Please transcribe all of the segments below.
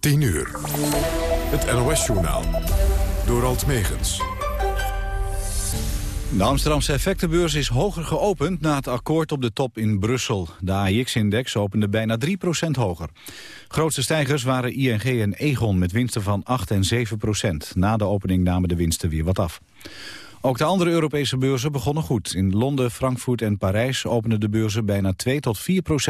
10 uur. Het NOS-journaal. Door Alt Megens. De Amsterdamse effectenbeurs is hoger geopend na het akkoord op de top in Brussel. De AIX-index opende bijna 3% hoger. Grootste stijgers waren ING en Egon met winsten van 8 en 7% Na de opening namen de winsten weer wat af. Ook de andere Europese beurzen begonnen goed. In Londen, Frankfurt en Parijs openden de beurzen bijna 2 tot 4%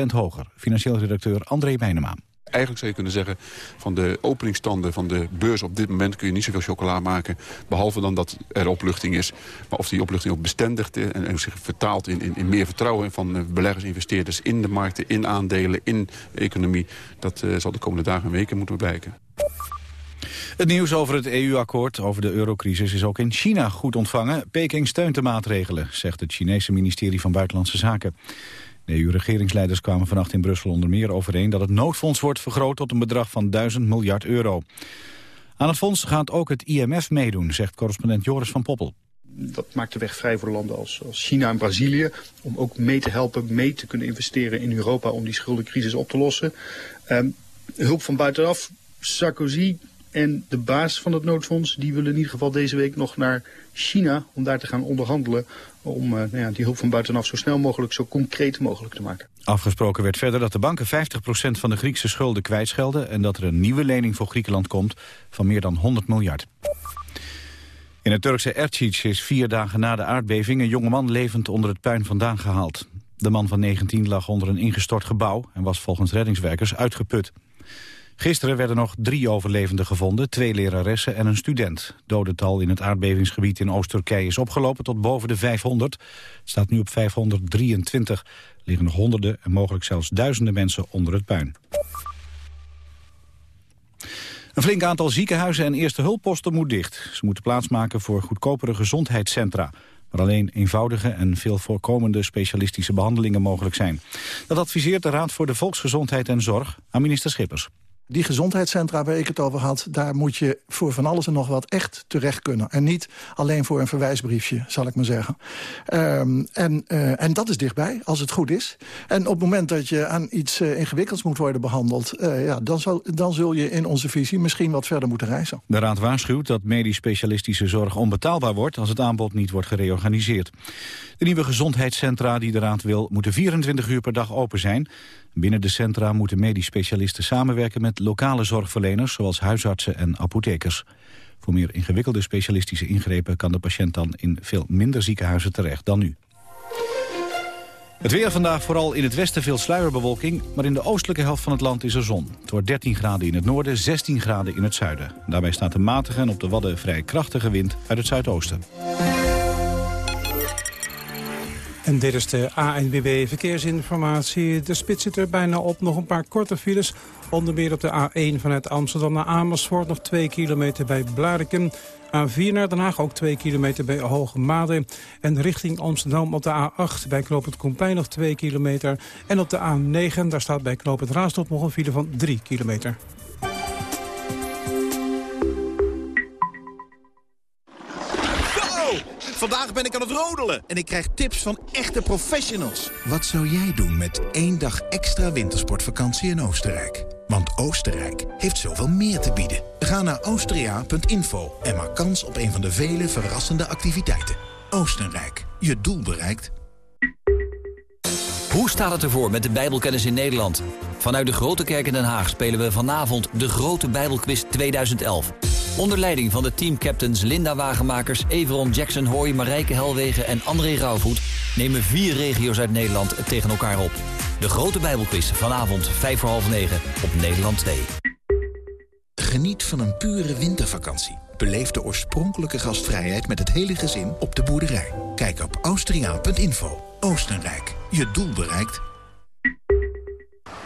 hoger. Financieel redacteur André Meijnema. Eigenlijk zou je kunnen zeggen van de openingstanden van de beurs op dit moment kun je niet zoveel chocola maken. Behalve dan dat er opluchting is. Maar of die opluchting ook bestendigt en, en zich vertaalt in, in, meer vertrouwen van eh, beleggers, investeerders in de markten, in aandelen, in economie. Dat uh, zal de komende dagen en weken moeten blijken. Het nieuws over het EU-akkoord over de eurocrisis is ook in China goed ontvangen. Peking steunt de maatregelen, zegt het Chinese ministerie van Buitenlandse Zaken. De EU-regeringsleiders kwamen vannacht in Brussel onder meer overeen... dat het noodfonds wordt vergroot tot een bedrag van 1000 miljard euro. Aan het fonds gaat ook het IMF meedoen, zegt correspondent Joris van Poppel. Dat maakt de weg vrij voor landen als, China en Brazilië... om ook mee te helpen, mee te kunnen investeren in Europa... om die schuldencrisis op te lossen. Ehm, hulp van buitenaf, Sarkozy en de baas van het noodfonds... die willen in ieder geval deze week nog naar China om daar te gaan onderhandelen om uh, nou ja, die hulp van buitenaf zo snel mogelijk, zo concreet mogelijk te maken. Afgesproken werd verder dat de banken 50% van de Griekse schulden kwijtschelden... en dat er een nieuwe lening voor Griekenland komt van meer dan 100 miljard. In het Turkse Ercic is vier dagen na de aardbeving... een jongeman levend onder het puin vandaan gehaald. De man van 19 lag onder een ingestort gebouw... en was volgens reddingswerkers uitgeput. Gisteren werden nog drie overlevenden gevonden, twee leraressen en een student. Dodental in het aardbevingsgebied in Oost-Turkije is opgelopen tot boven de 500. Het staat nu op 523. Er liggen nog honderden en mogelijk zelfs duizenden mensen onder het puin. Een flink aantal ziekenhuizen en eerste hulpposten moet dicht. Ze moeten plaatsmaken voor goedkopere gezondheidscentra waar alleen eenvoudige en veel voorkomende specialistische behandelingen mogelijk zijn. Dat adviseert de Raad voor de Volksgezondheid en Zorg aan minister Schippers. Die gezondheidscentra waar ik het over had... daar moet je voor van alles en nog wat echt terecht kunnen. En niet alleen voor een verwijsbriefje, zal ik maar zeggen. Um, en, uh, en dat is dichtbij, als het goed is. En op het moment dat je aan iets uh, ingewikkelds moet worden behandeld... Uh, ja, dan, zal, dan zul je in onze visie misschien wat verder moeten reizen. De Raad waarschuwt dat medisch specialistische zorg onbetaalbaar wordt... als het aanbod niet wordt gereorganiseerd. De nieuwe gezondheidscentra die de Raad wil... moeten 24 uur per dag open zijn... Binnen de centra moeten medisch specialisten samenwerken met lokale zorgverleners, zoals huisartsen en apothekers. Voor meer ingewikkelde specialistische ingrepen kan de patiënt dan in veel minder ziekenhuizen terecht dan nu. Het weer vandaag vooral in het westen veel sluierbewolking... maar in de oostelijke helft van het land is er zon. Het wordt 13 graden in het noorden, 16 graden in het zuiden. Daarbij staat een matige en op de Wadden vrij krachtige wind uit het zuidoosten. En dit is de ANWB Verkeersinformatie. De spits zit er bijna op. Nog een paar korte files. Onder meer op de A1 vanuit Amsterdam naar Amersfoort. Nog 2 kilometer bij Blarikum. A4 naar Den Haag, ook 2 kilometer bij Hoge Made. En richting Amsterdam op de A8 bij Knoop Komplein nog 2 kilometer. En op de A9, daar staat bij Knoop het Raasdorp nog een file van 3 kilometer. Vandaag ben ik aan het rodelen en ik krijg tips van echte professionals. Wat zou jij doen met één dag extra wintersportvakantie in Oostenrijk? Want Oostenrijk heeft zoveel meer te bieden. Ga naar austria.info en maak kans op een van de vele verrassende activiteiten. Oostenrijk, je doel bereikt. Hoe staat het ervoor met de Bijbelkennis in Nederland? Vanuit de Grote Kerk in Den Haag spelen we vanavond de Grote Bijbelquiz 2011. Onder leiding van de teamcaptains Linda Wagenmakers, Everon Jackson Hoy, Marijke Helwegen en André Rauwvoet... nemen vier regio's uit Nederland tegen elkaar op. De Grote Bijbelquiz vanavond 5 voor half 9 op Nederland 2. Geniet van een pure wintervakantie. Beleef de oorspronkelijke gastvrijheid met het hele gezin op de boerderij. Kijk op austriaan.info. Oostenrijk, je doel bereikt.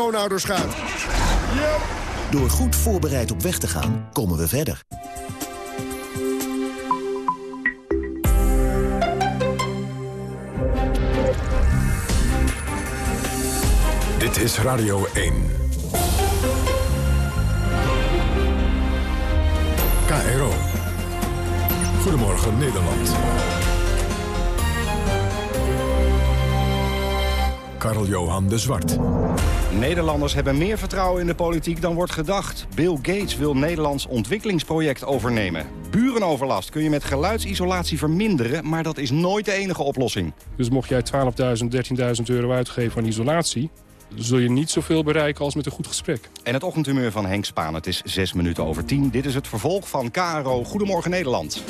schoonouders gaat. Yep. Door goed voorbereid op weg te gaan, komen we verder. Dit is Radio 1. KRO. Goedemorgen Nederland. Karl-Johan de Zwart. Nederlanders hebben meer vertrouwen in de politiek dan wordt gedacht. Bill Gates wil Nederlands ontwikkelingsproject overnemen. Burenoverlast kun je met geluidsisolatie verminderen... maar dat is nooit de enige oplossing. Dus mocht jij 12.000, 13.000 euro uitgeven aan isolatie... zul je niet zoveel bereiken als met een goed gesprek. En het ochtendhumeur van Henk Spaan. Het is zes minuten over tien. Dit is het vervolg van KRO Goedemorgen Nederland.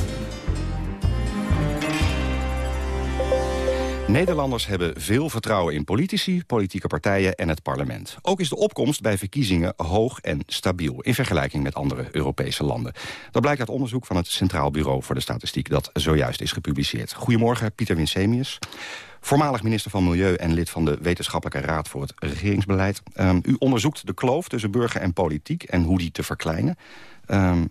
Nederlanders hebben veel vertrouwen in politici, politieke partijen en het parlement. Ook is de opkomst bij verkiezingen hoog en stabiel... in vergelijking met andere Europese landen. Dat blijkt uit onderzoek van het Centraal Bureau voor de Statistiek... dat zojuist is gepubliceerd. Goedemorgen, Pieter Winsemius. Voormalig minister van Milieu en lid van de Wetenschappelijke Raad voor het Regeringsbeleid. Um, u onderzoekt de kloof tussen burger en politiek en hoe die te verkleinen. Um,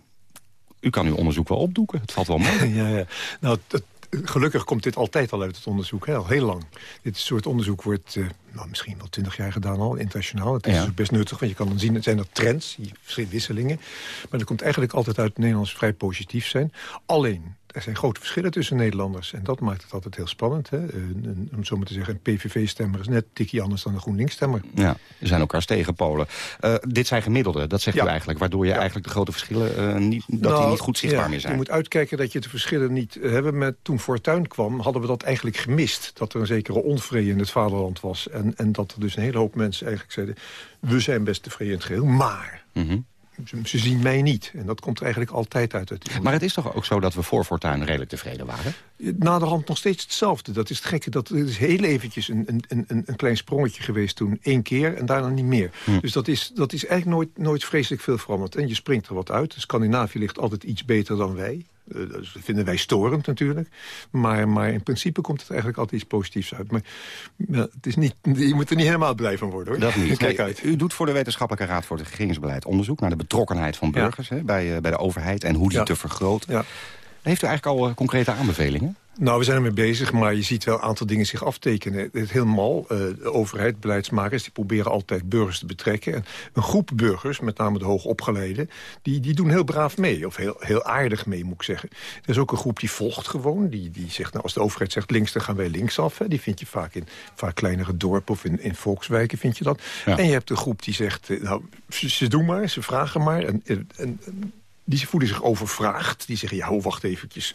u kan uw onderzoek wel opdoeken, het valt wel mee. ja, ja. Nou, het, gelukkig komt dit altijd al uit het onderzoek, hè, al heel lang. Dit soort onderzoek wordt uh, nou, misschien wel twintig jaar gedaan al, internationaal. Het is ja. dus best nuttig, want je kan dan zien, het zijn er trends, verschillende wisselingen. Maar dat komt eigenlijk altijd uit het Nederlands vrij positief zijn. Alleen, er zijn grote verschillen tussen Nederlanders. En dat maakt het altijd heel spannend. Hè? Een, om zo maar te zeggen, een PVV-stemmer is net tikkie anders dan een GroenLinks-stemmer. Ja, er zijn elkaars tegenpolen. Uh, dit zijn gemiddelden, dat zegt ja. u eigenlijk. Waardoor je ja. eigenlijk de grote verschillen uh, niet, dat nou, die niet goed zichtbaar ja, meer zijn. Je moet uitkijken dat je de verschillen niet hebben. Met, toen Fortuyn kwam, hadden we dat eigenlijk gemist. Dat er een zekere onvrede in het vaderland was. En, en dat er dus een hele hoop mensen eigenlijk zeiden... we zijn best tevreden in het geheel, maar... Mm -hmm ze zien mij niet. En dat komt eigenlijk altijd uit het... Maar het is toch ook zo dat we voor Fortuyn redelijk tevreden waren? Naderhand nog steeds hetzelfde. Dat is het gekke. Dat is heel eventjes een, een, een, een klein sprongetje geweest toen. één keer en daarna niet meer. Hm. Dus dat is, dat is eigenlijk nooit, nooit vreselijk veel veranderd. En je springt er wat uit. Scandinavië ligt altijd iets beter dan wij. Dat vinden wij storend natuurlijk. Maar, maar in principe komt het eigenlijk altijd iets positiefs uit. Maar het is niet, je moet er niet helemaal blij van worden. hoor. Dat niet. Kijk uit. U doet voor de Wetenschappelijke Raad voor het Regeringsbeleid onderzoek... naar de betrokkenheid van burgers ja. hè, bij, uh, bij de overheid... en hoe die ja. te vergroten. Ja. Heeft u eigenlijk al concrete aanbevelingen? Nou, we zijn ermee bezig, maar je ziet wel een aantal dingen zich aftekenen. Het helemaal, uh, de overheid, beleidsmakers, die proberen altijd burgers te betrekken. En een groep burgers, met name de hoogopgeleiden, die, die doen heel braaf mee. Of heel, heel aardig mee, moet ik zeggen. Er is ook een groep die volgt gewoon. Die, die zegt, nou, als de overheid zegt links, dan gaan wij linksaf. Hè. Die vind je vaak in vaak kleinere dorpen of in, in volkswijken, vind je dat. Ja. En je hebt een groep die zegt, nou, ze, ze doen maar, ze vragen maar. En, en, en die voelen zich overvraagd. Die zeggen, ja, wacht eventjes.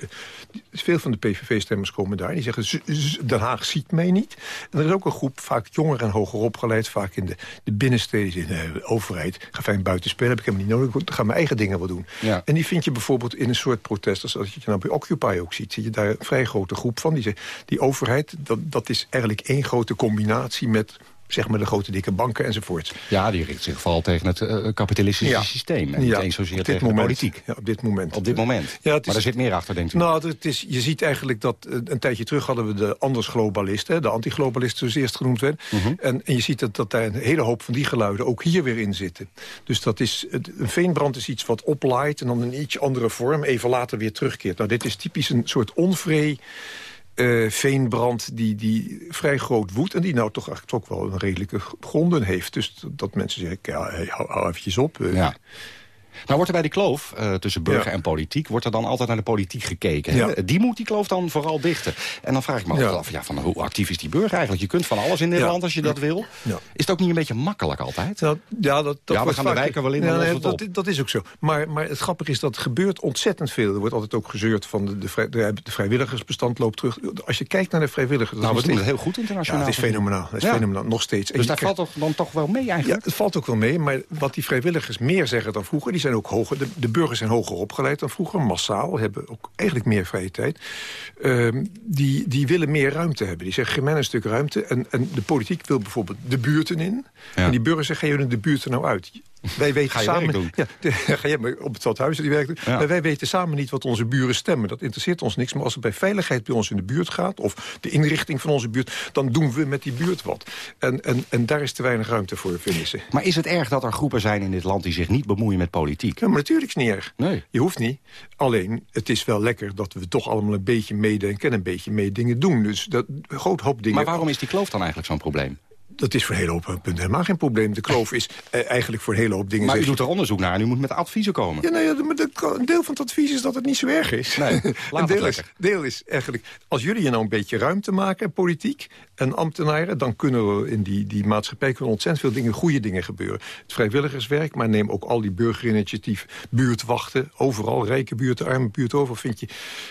Veel van de PVV-stemmers komen daar. Die zeggen, Den Haag ziet mij niet. En er is ook een groep, vaak jonger en hoger opgeleid... vaak in de, de binnensteden, in de overheid. Ga fijn buiten spelen, heb ik helemaal niet nodig. Ik ga mijn eigen dingen wel doen. Ja. En die vind je bijvoorbeeld in een soort protest... zoals je nou bij Occupy ook ziet. Zie je daar een vrij grote groep van. Die zegt, die overheid, dat, dat is eigenlijk één grote combinatie met zeg maar de grote dikke banken enzovoort. Ja, die richt zich vooral tegen het uh, kapitalistische ja. systeem. En ja, niet eens zozeer tegen moment. de politiek. Ja, op dit moment. Op dit moment. Ja, is, maar er zit meer achter, denkt u? Nou, het is, je ziet eigenlijk dat... Uh, een tijdje terug hadden we de anders-globalisten... de anti-globalisten zoals eerst genoemd werd. Uh -huh. en, en je ziet dat, dat daar een hele hoop van die geluiden ook hier weer in zitten. Dus dat is, een veenbrand is iets wat oplaait... en dan in een iets andere vorm even later weer terugkeert. Nou, dit is typisch een soort onvree uh, veenbrand die, die vrij groot woedt... en die nou toch eigenlijk toch wel een redelijke gronden heeft. Dus dat mensen zeggen, ja, hou, hou eventjes op. Ja. Nou wordt er bij die kloof uh, tussen burger ja. en politiek... wordt er dan altijd naar de politiek gekeken. Ja. Die moet die kloof dan vooral dichten. En dan vraag ik me ja. af, ja, van, hoe actief is die burger eigenlijk? Je kunt van alles in Nederland als je dat wil. Is het ook niet een beetje makkelijk altijd? Nou, ja, dat, dat ja, we gaan de wijken wel in, ja, nee, dat, dat, is ook zo. Maar, maar het grappige is dat er gebeurt ontzettend veel. Er wordt altijd ook gezeurd van de, de, vrij, de, de vrijwilligersbestand loopt terug. Als je kijkt naar de vrijwilligers... Nou, we doen het heel goed internationaal. Ja, het is fenomenaal. Het is fenomenaal, nog steeds. Dus dat valt toch, dan toch wel mee eigenlijk? Ja, het valt ook wel mee. Maar wat die vrijwilligers meer zeggen dan vroeger... die zijn ook hoger... De, de burgers zijn hoger opgeleid dan vroeger, massaal. Hebben ook eigenlijk meer vrije tijd. Uh, die, die willen meer ruimte hebben. Die zeggen, geef mij een stuk ruimte. En, en de politiek wil bijvoorbeeld de buurten in. Ja. En die burgers zeggen, ga je de buurten nou uit? Wij weten samen. Ja, de- ga jij maar op het stadhuis die werk doen. Ja. Maar wij weten samen niet wat onze buren stemmen. Dat interesseert ons niks. Maar als het bij veiligheid bij ons in de buurt gaat... of de inrichting van onze buurt... dan doen we met die buurt wat. En, en, en daar is te weinig ruimte voor, vinden ze. Maar is het erg dat er groepen zijn in dit land die zich niet bemoeien met politiek? Ja, maar natuurlijk is het niet erg. Nee. Je hoeft niet. Alleen, het is wel lekker dat we toch allemaal een beetje meedenken... en een beetje mee dingen doen. Dus dat, een groot hoop dingen... Maar waarom is die kloof dan eigenlijk zo'n probleem? Dat is voor een hele hoop punten helemaal geen probleem. De kloof is eh, eigenlijk voor een hele hoop dingen... Maar u doet er onderzoek naar en u moet met adviezen komen. Ja, nou ja, maar de- een deel van het advies is dat het niet zo erg is. Nee, laat een deel is, deel is eigenlijk, als jullie je nou een beetje ruimte maken, politiek en ambtenaren... dan kunnen we in die, die maatschappij kunnen ontzettend veel dingen, goede dingen gebeuren. Het vrijwilligerswerk, maar neem ook al die burgerinitiatief, buurtwachten... overal, rijke buurten, arme buurten, overal vind je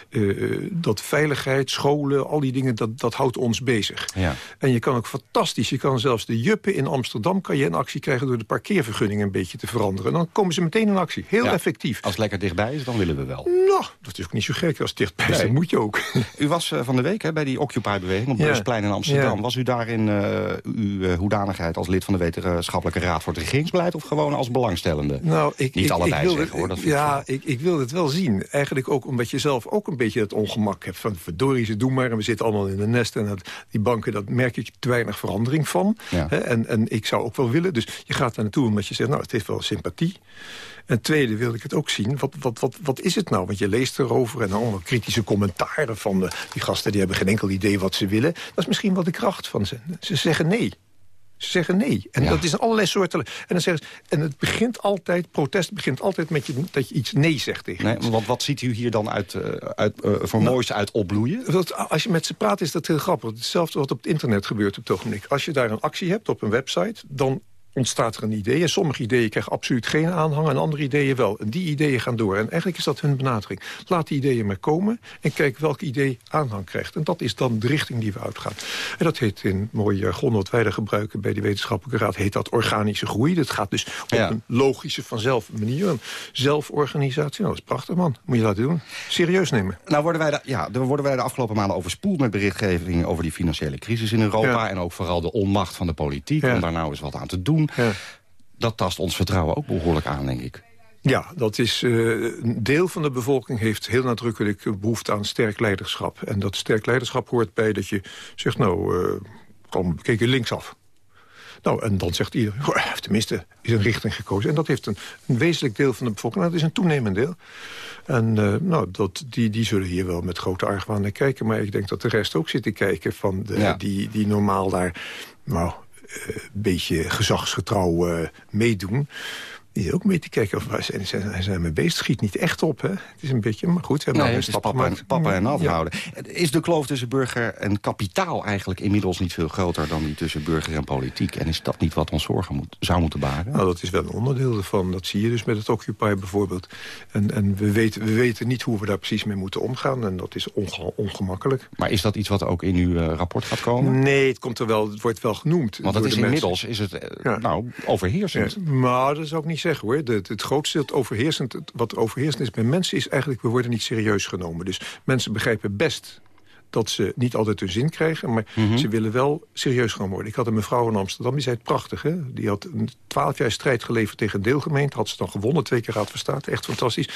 eh, dat veiligheid, scholen, al die dingen, dat, dat houdt ons bezig. Ja. En je kan ook fantastisch, je kan zelfs de juppen in Amsterdam... kan je in actie krijgen door de parkeervergunning een beetje te veranderen. En dan komen ze meteen in actie. Heel Ja. effectief. Als het lekker dichtbij is, dan willen we wel. Nou, dat is ook niet zo gek. Als het dichtbij is, Nee. dan moet je ook. U was eh, van de week hè, bij die Occupy-beweging op Ja. Beursplein in Amsterdam. Ja. Was u daar in eh, uw eh, hoedanigheid als lid van de wetenschappelijke raad voor het regeringsbeleid... of gewoon als belangstellende? Nou, ik, Niet ik, allebei ik wilde, zeggen, hoor, dat ja, ik, ik wil het wel zien. Eigenlijk ook omdat je zelf ook een beetje het ongemak hebt. Van verdorie, ze doen maar. En we zitten allemaal in een nest. En dat, die banken, dat merk ik te weinig verandering van. Ja. Hè, en, en ik zou ook wel willen. Dus je gaat daar naartoe omdat je zegt, nou, het heeft wel sympathie. En tweede wil ik het ook zien. Wat, wat, wat, wat is het nou? Want je leest erover en allemaal kritische commentaren van de, die gasten. Die hebben geen enkel idee wat ze willen. Dat is misschien wel de kracht van ze. Ze zeggen nee. Ze zeggen nee. En Ja. dat is allerlei soorten. En, dan zeggen ze, en het begint altijd, protest begint altijd met je, dat je iets nee zegt tegen Nee, want wat ziet u hier dan uit, eh, uit, eh, voor moois uit opbloeien? Dat, als je met ze praat is dat heel grappig. Hetzelfde wat op het internet gebeurt op het ogenblik. Als je daar een actie hebt op een website... dan ontstaat er een idee. En sommige ideeën krijgen absoluut geen aanhang... en andere ideeën wel. En die ideeën gaan door. En eigenlijk is dat hun benadering. Laat die ideeën maar komen en kijk welk idee aanhang krijgt. En dat is dan de richting die we uitgaan. En dat heet in mooi jargon wat wij daar gebruiken... bij de wetenschappelijke raad, heet dat organische groei. Dat gaat dus op Ja. een logische, vanzelf manier. Een zelforganisatie. Nou, dat is prachtig, man. Moet je laten doen. Serieus nemen. Nou worden wij, de, ja, worden wij de afgelopen maanden overspoeld met berichtgeving over die financiële crisis in Europa. Ja. En ook vooral de onmacht van de politiek om daar nou eens wat aan te doen. Ja. Dat tast ons vertrouwen ook behoorlijk aan, denk ik. Ja, dat is, eh, een deel van de bevolking heeft heel nadrukkelijk behoefte aan sterk leiderschap. En dat sterk leiderschap hoort bij dat je zegt, nou, eh kom, kijk je linksaf. Nou, en dan zegt iedereen, "Goh, hij heeft tenminste is een richting gekozen. En dat heeft een, een wezenlijk deel van de bevolking. Nou, dat is een toenemend deel. En eh, nou, dat, die, die zullen hier wel met grote argwaan naar kijken. Maar ik denk dat de rest ook zit te kijken van de, Ja. die, die normaal daar... nou, een beetje gezagsgetrouw eh, meedoen. Die is ook mee te kijken of zijn, zijn, zijn mee bezig. Schiet niet echt op, hè? Het is een beetje, maar goed. Ze hebben Nee, een is stap papa en, papa en Ja. afhouden. Is de kloof tussen burger en kapitaal eigenlijk inmiddels niet veel groter... dan die tussen burger en politiek? En is dat niet wat ons zorgen moet, zou moeten baren? Nou, dat is wel een onderdeel ervan. Dat zie je dus met het Occupy bijvoorbeeld. En, en we, weten, we weten niet hoe we daar precies mee moeten omgaan. En dat is onge- ongemakkelijk. Maar is dat iets wat ook in uw eh, rapport gaat komen? Nee, het, komt er wel, het wordt wel genoemd. Want het is inmiddels is het, eh, Ja. nou, overheersend. Ja, maar dat zou ik niet zeggen hoor. Het, het grootste, het overheersend, het- wat overheersend is bij mensen... is eigenlijk, we worden niet serieus genomen. Dus mensen begrijpen best dat ze niet altijd hun zin krijgen... maar Mhm. ze willen wel serieus gaan worden. Ik had een mevrouw in Amsterdam, die zei het prachtig. Hè? Die had een twaalf jaar strijd geleverd tegen een deelgemeente. Had ze dan gewonnen, twee keer raad van state. Echt fantastisch.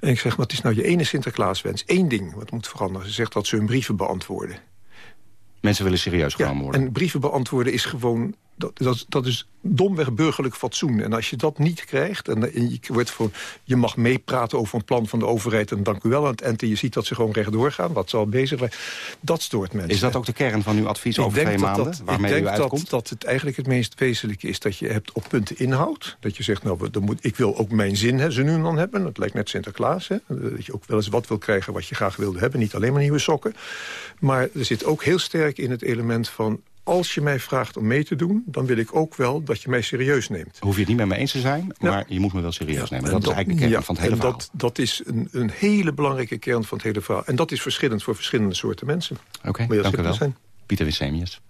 En ik zeg, wat is nou je ene Sinterklaaswens? Eén ding wat moet veranderen. Ze zegt dat ze hun brieven beantwoorden. Mensen willen serieus genomen worden. En brieven beantwoorden is gewoon... Dat, dat, dat is domweg burgerlijk fatsoen. En als je dat niet krijgt... en, en je, wordt voor, je mag meepraten over een plan van de overheid... en dank u wel aan het eind... en je ziet dat ze gewoon rechtdoor gaan, wat ze al bezig zijn... dat stoort mensen. Is dat ook de kern van uw advies Ik over twee maanden? dat- waarmee ik u denk uitkomt? dat, dat het eigenlijk het meest wezenlijke is... dat je hebt op punten inhoud. Dat je zegt, nou, dan moet, ik wil ook mijn zin hè, ze nu dan hebben. Dat lijkt net Sinterklaas. Hè? Dat je ook wel eens wat wil krijgen wat je graag wilde hebben. Niet alleen maar nieuwe sokken. Maar er zit ook heel sterk in het element van... als je mij vraagt om mee te doen... dan wil ik ook wel dat je mij serieus neemt. Hoef je het niet met me eens te zijn, maar je moet me wel serieus nemen. En Dat is eigenlijk de kern ja, van het hele verhaal. dat, dat is een, een hele belangrijke kern van het hele verhaal. En dat is verschillend voor verschillende soorten mensen. Oké, Moet je dank u wel. zijn. Pieter Wissemius.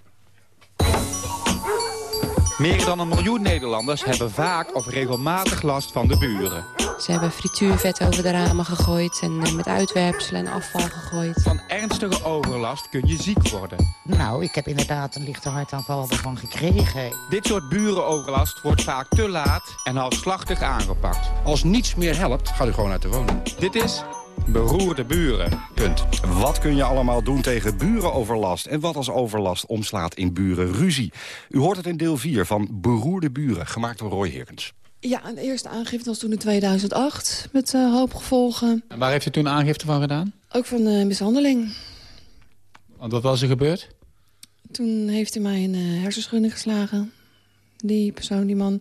Meer dan een miljoen Nederlanders hebben vaak of regelmatig last van de buren. Ze hebben frituurvet over de ramen gegooid en met uitwerpselen en afval gegooid. Van ernstige overlast kun je ziek worden. Nou, ik heb inderdaad een lichte hartaanval ervan gekregen. Dit soort burenoverlast wordt vaak te laat en halfslachtig aangepakt. Als niets meer helpt, gaat u gewoon uit de woning. Dit is Beroerde buren. Punt. Wat kun je allemaal doen tegen burenoverlast? En wat als overlast omslaat in burenruzie? U hoort het in deel 4 van Beroerde buren, gemaakt door Roy Herkens. Ja, de eerste aangifte was toen in 2008, met uh, hoop gevolgen. En waar heeft u toen aangifte van gedaan? Ook van uh, mishandeling. Want wat was er gebeurd? Toen heeft hij mij een uh, hersenschudding geslagen. Die persoon, die man.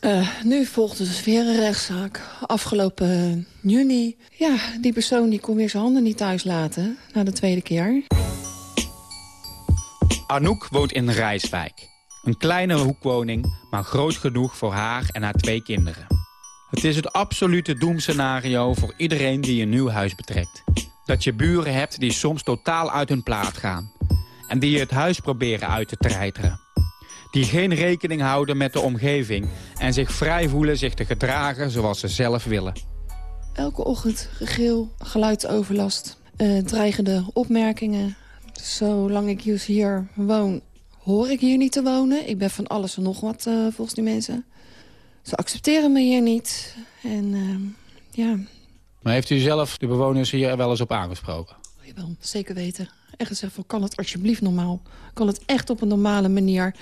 Uh, nu volgt dus weer een rechtszaak. Afgelopen juni. Ja, die persoon die kon weer zijn handen niet thuis laten. Na de tweede keer. Anouk woont in Rijswijk. Een kleine hoekwoning, maar groot genoeg voor haar en haar twee kinderen. Het is het absolute doemscenario voor iedereen die een nieuw huis betrekt. Dat je buren hebt die soms totaal uit hun plaat gaan. En die je het huis proberen uit te treiteren die geen rekening houden met de omgeving... en zich vrij voelen zich te gedragen zoals ze zelf willen. Elke ochtend gegil, geluidsoverlast, uh, dreigende opmerkingen. Zolang ik hier woon, hoor ik hier niet te wonen. Ik ben van alles en nog wat, uh, volgens die mensen. Ze accepteren me hier niet. En uh, ja... Maar heeft u zelf de bewoners hier wel eens op aangesproken? Jawel, zeker weten. En gezegd van, kan het alsjeblieft normaal? Kan het echt op een normale manier?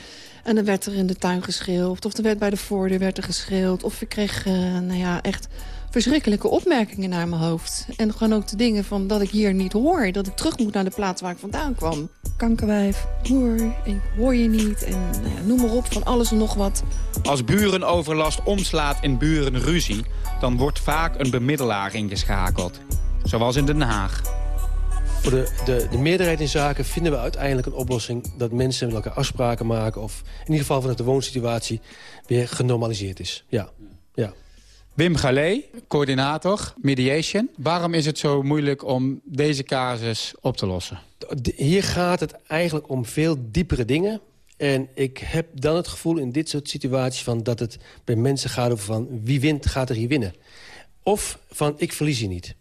En dan werd er in de tuin geschreeuwd. Of er werd bij de voordeur werd er geschreeuwd. Of ik kreeg, uh, nou ja, echt verschrikkelijke opmerkingen naar mijn hoofd. En gewoon ook de dingen van dat ik hier niet hoor. Dat ik terug moet naar de plaats waar ik vandaan kwam. Kankerwijf, hoor, ik hoor je niet. En nou ja, noem maar op, van alles en nog wat. Als burenoverlast omslaat in burenruzie... dan wordt vaak een bemiddelaar ingeschakeld. Zoals in Den Haag. Voor de, de, de, meerderheid in zaken vinden we uiteindelijk een oplossing... dat mensen met elkaar afspraken maken... of in ieder geval vanuit de woonsituatie weer genormaliseerd is. Ja. ja. Wim Galé, coördinator mediation. Waarom is het zo moeilijk om deze casus op te lossen? Hier gaat het eigenlijk om veel diepere dingen. En ik heb dan het gevoel in dit soort situaties... Van dat het bij mensen gaat over van wie wint, gaat er hier winnen. Of van ik verlies je niet.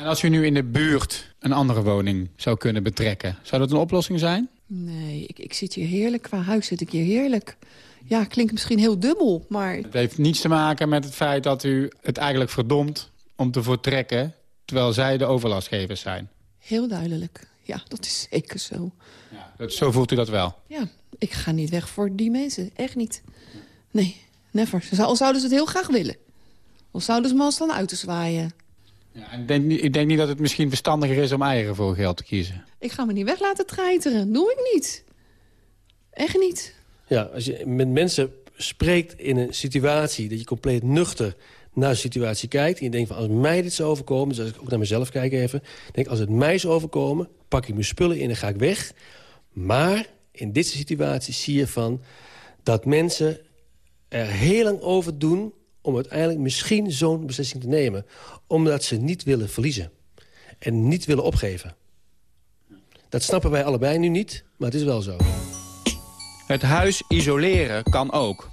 En als u nu in de buurt een andere woning zou kunnen betrekken... zou dat een oplossing zijn? Nee, ik, ik zit hier heerlijk. Qua huis zit ik hier heerlijk. Ja, klinkt misschien heel dubbel, maar... Het heeft niets te maken met het feit dat u het eigenlijk verdomt om te vertrekken... terwijl zij de overlastgevers zijn. Heel duidelijk. Ja, dat is zeker zo. Ja, dat, zo voelt u dat wel? Ja, ik ga niet weg voor die mensen. Echt niet. Nee, never. Al zouden ze het heel graag willen. Of zouden ze me als dan uit te zwaaien. Ja, ik, denk, ik denk niet dat het misschien verstandiger is om eigen voor geld te kiezen. Ik ga me niet weg laten treiteren. Doe ik niet. Echt niet. Ja, als je met mensen spreekt in een situatie... dat je compleet nuchter naar de situatie kijkt... en je denkt van als mij dit zou overkomen... dus als ik ook naar mezelf kijk even... denk als het mij zou overkomen... pak ik mijn spullen in en ga ik weg. Maar in deze situatie zie je van... dat mensen er heel lang over doen om uiteindelijk misschien zo'n beslissing te nemen. Omdat ze niet willen verliezen. En niet willen opgeven. Dat snappen wij allebei nu niet, maar het is wel zo. Het huis isoleren kan ook.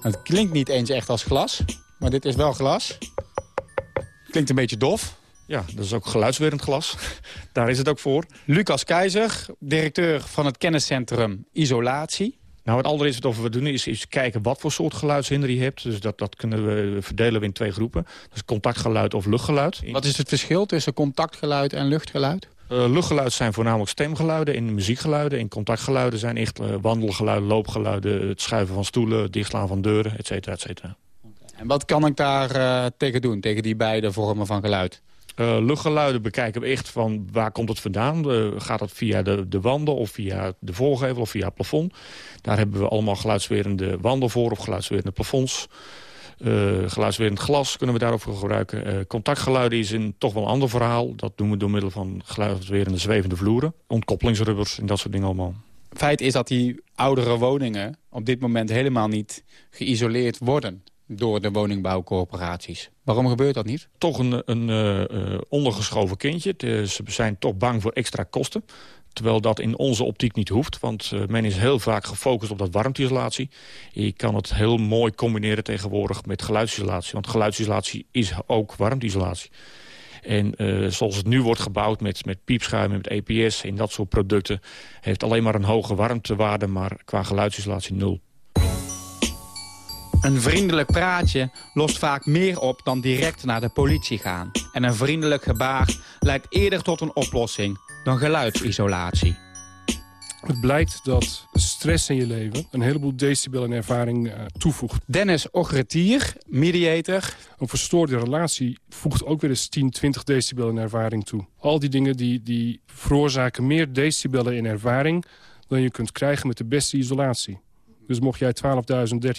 Het klinkt niet eens echt als glas, maar dit is wel glas. Klinkt een beetje dof. Ja, dat is ook geluidswerend glas. Daar is het ook voor. Lucas Keizer, directeur van het kenniscentrum Isolatie. Nou, het allereerste wat we doen is, is kijken wat voor soort geluidshinder je hebt. Dus dat, dat kunnen we verdelen we in twee groepen. Is contactgeluid of luchtgeluid. Wat is het verschil tussen contactgeluid en luchtgeluid? Uh, luchtgeluid zijn voornamelijk stemgeluiden. In muziekgeluiden, in contactgeluiden zijn echt uh, wandelgeluiden, loopgeluiden... het schuiven van stoelen, het dichtslaan van deuren, et cetera, et cetera. En wat kan ik daar uh, tegen doen, tegen die beide vormen van geluid? Uh, luchtgeluiden bekijken we echt van waar komt het vandaan. Uh, gaat het via de, de wanden of via de voorgevel of via het plafond. Daar hebben we allemaal geluidswerende wanden voor of geluidswerende plafonds. Uh, geluidswerend glas kunnen we daarover gebruiken. contactgeluiden is een, toch wel een ander verhaal. Dat doen we door middel van geluidswerende zwevende vloeren. Ontkoppelingsrubbers en dat soort dingen allemaal. Feit is dat die oudere woningen op dit moment helemaal niet geïsoleerd worden door de woningbouwcorporaties. Waarom gebeurt dat niet? Toch een, een uh, ondergeschoven kindje. ze zijn toch bang voor extra kosten. Terwijl dat in onze optiek niet hoeft. Want uh, men is heel vaak gefocust op dat warmteisolatie. Je kan het heel mooi combineren tegenwoordig met geluidsisolatie. Want geluidsisolatie is ook warmteisolatie. En zoals het nu wordt gebouwd met, met piepschuim met EPS en dat soort producten... heeft alleen maar een hoge warmtewaarde, maar qua geluidsisolatie nul. Een vriendelijk praatje lost vaak meer op dan direct naar de politie gaan. En een vriendelijk gebaar leidt eerder tot een oplossing dan geluidsisolatie. Het blijkt dat stress in je leven een heleboel decibel en ervaring uh, toevoegt. Dennis Ochretier, mediator. Een verstoorde relatie voegt ook weer eens 10, 20 decibel in ervaring toe. Al die dingen die, die veroorzaken meer decibellen in ervaring... dan je kunt krijgen met de beste isolatie. Dus mocht jij 12.000,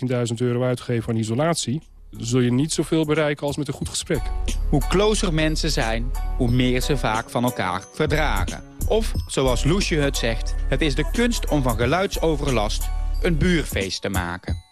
13.000 euro uitgeven aan isolatie... zul je niet zoveel bereiken als met een goed gesprek. Hoe closer mensen zijn, hoe meer ze vaak van elkaar verdragen. Of, zoals Loesje het zegt, het is de kunst om van geluidsoverlast een buurfeest te maken.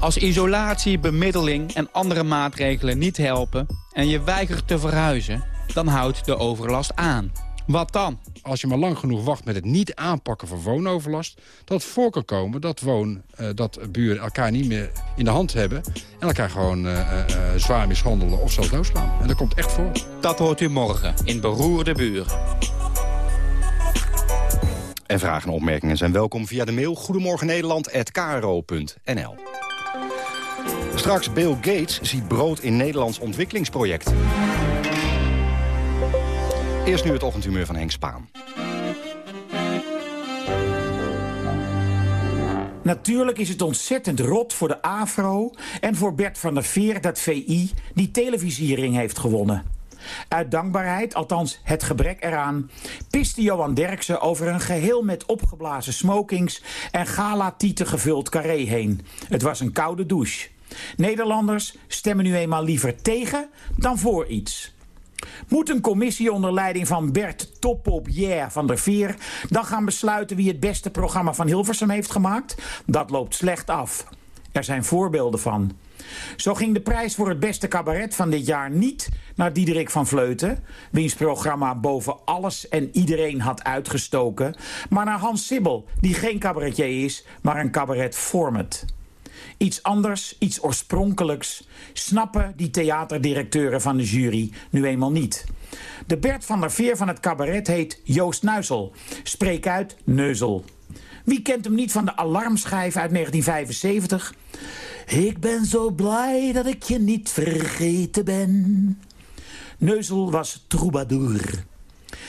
Als isolatie, bemiddeling en andere maatregelen niet helpen en je weigert te verhuizen, dan houdt de overlast aan. Wat dan? Als je maar lang genoeg wacht met het niet aanpakken van woonoverlast... dat het voor kan komen dat, woon, uh, dat buren elkaar niet meer in de hand hebben... en elkaar gewoon uh, uh, zwaar mishandelen of zelfs doodslaan. En dat komt echt voor. Dat hoort u morgen in Beroerde Buren. En vragen en opmerkingen zijn welkom via de mail goedemorgennederland.kro.nl Straks Bill Gates ziet brood in Nederlands ontwikkelingsproject. Eerst nu het ochtendhumeur van Henk Spaan. Natuurlijk is het ontzettend rot voor de AFRO en voor Bert van der Veer dat VI die televisiering heeft gewonnen. Uit dankbaarheid, althans het gebrek eraan, piste Johan Derksen over een geheel met opgeblazen smokings en galatieten gevuld carré heen. Het was een koude douche. Nederlanders stemmen nu eenmaal liever tegen dan voor iets. Moet een commissie onder leiding van Bert Yeah van der Veer... dan gaan besluiten wie het beste programma van Hilversum heeft gemaakt? Dat loopt slecht af. Er zijn voorbeelden van. Zo ging de prijs voor het beste cabaret van dit jaar niet naar Diederik van Vleuten... wiens programma boven alles en iedereen had uitgestoken... maar naar Hans Sibbel, die geen cabaretier is, maar een cabaret-format. Iets anders, iets oorspronkelijks, snappen die theaterdirecteuren van de jury nu eenmaal niet. De Bert van der Veer van het cabaret heet Joost Nuisel. Spreek uit Neuzel. Wie kent hem niet van de alarmschijf uit 1975? Ik ben zo blij dat ik je niet vergeten ben. Neuzel was troubadour.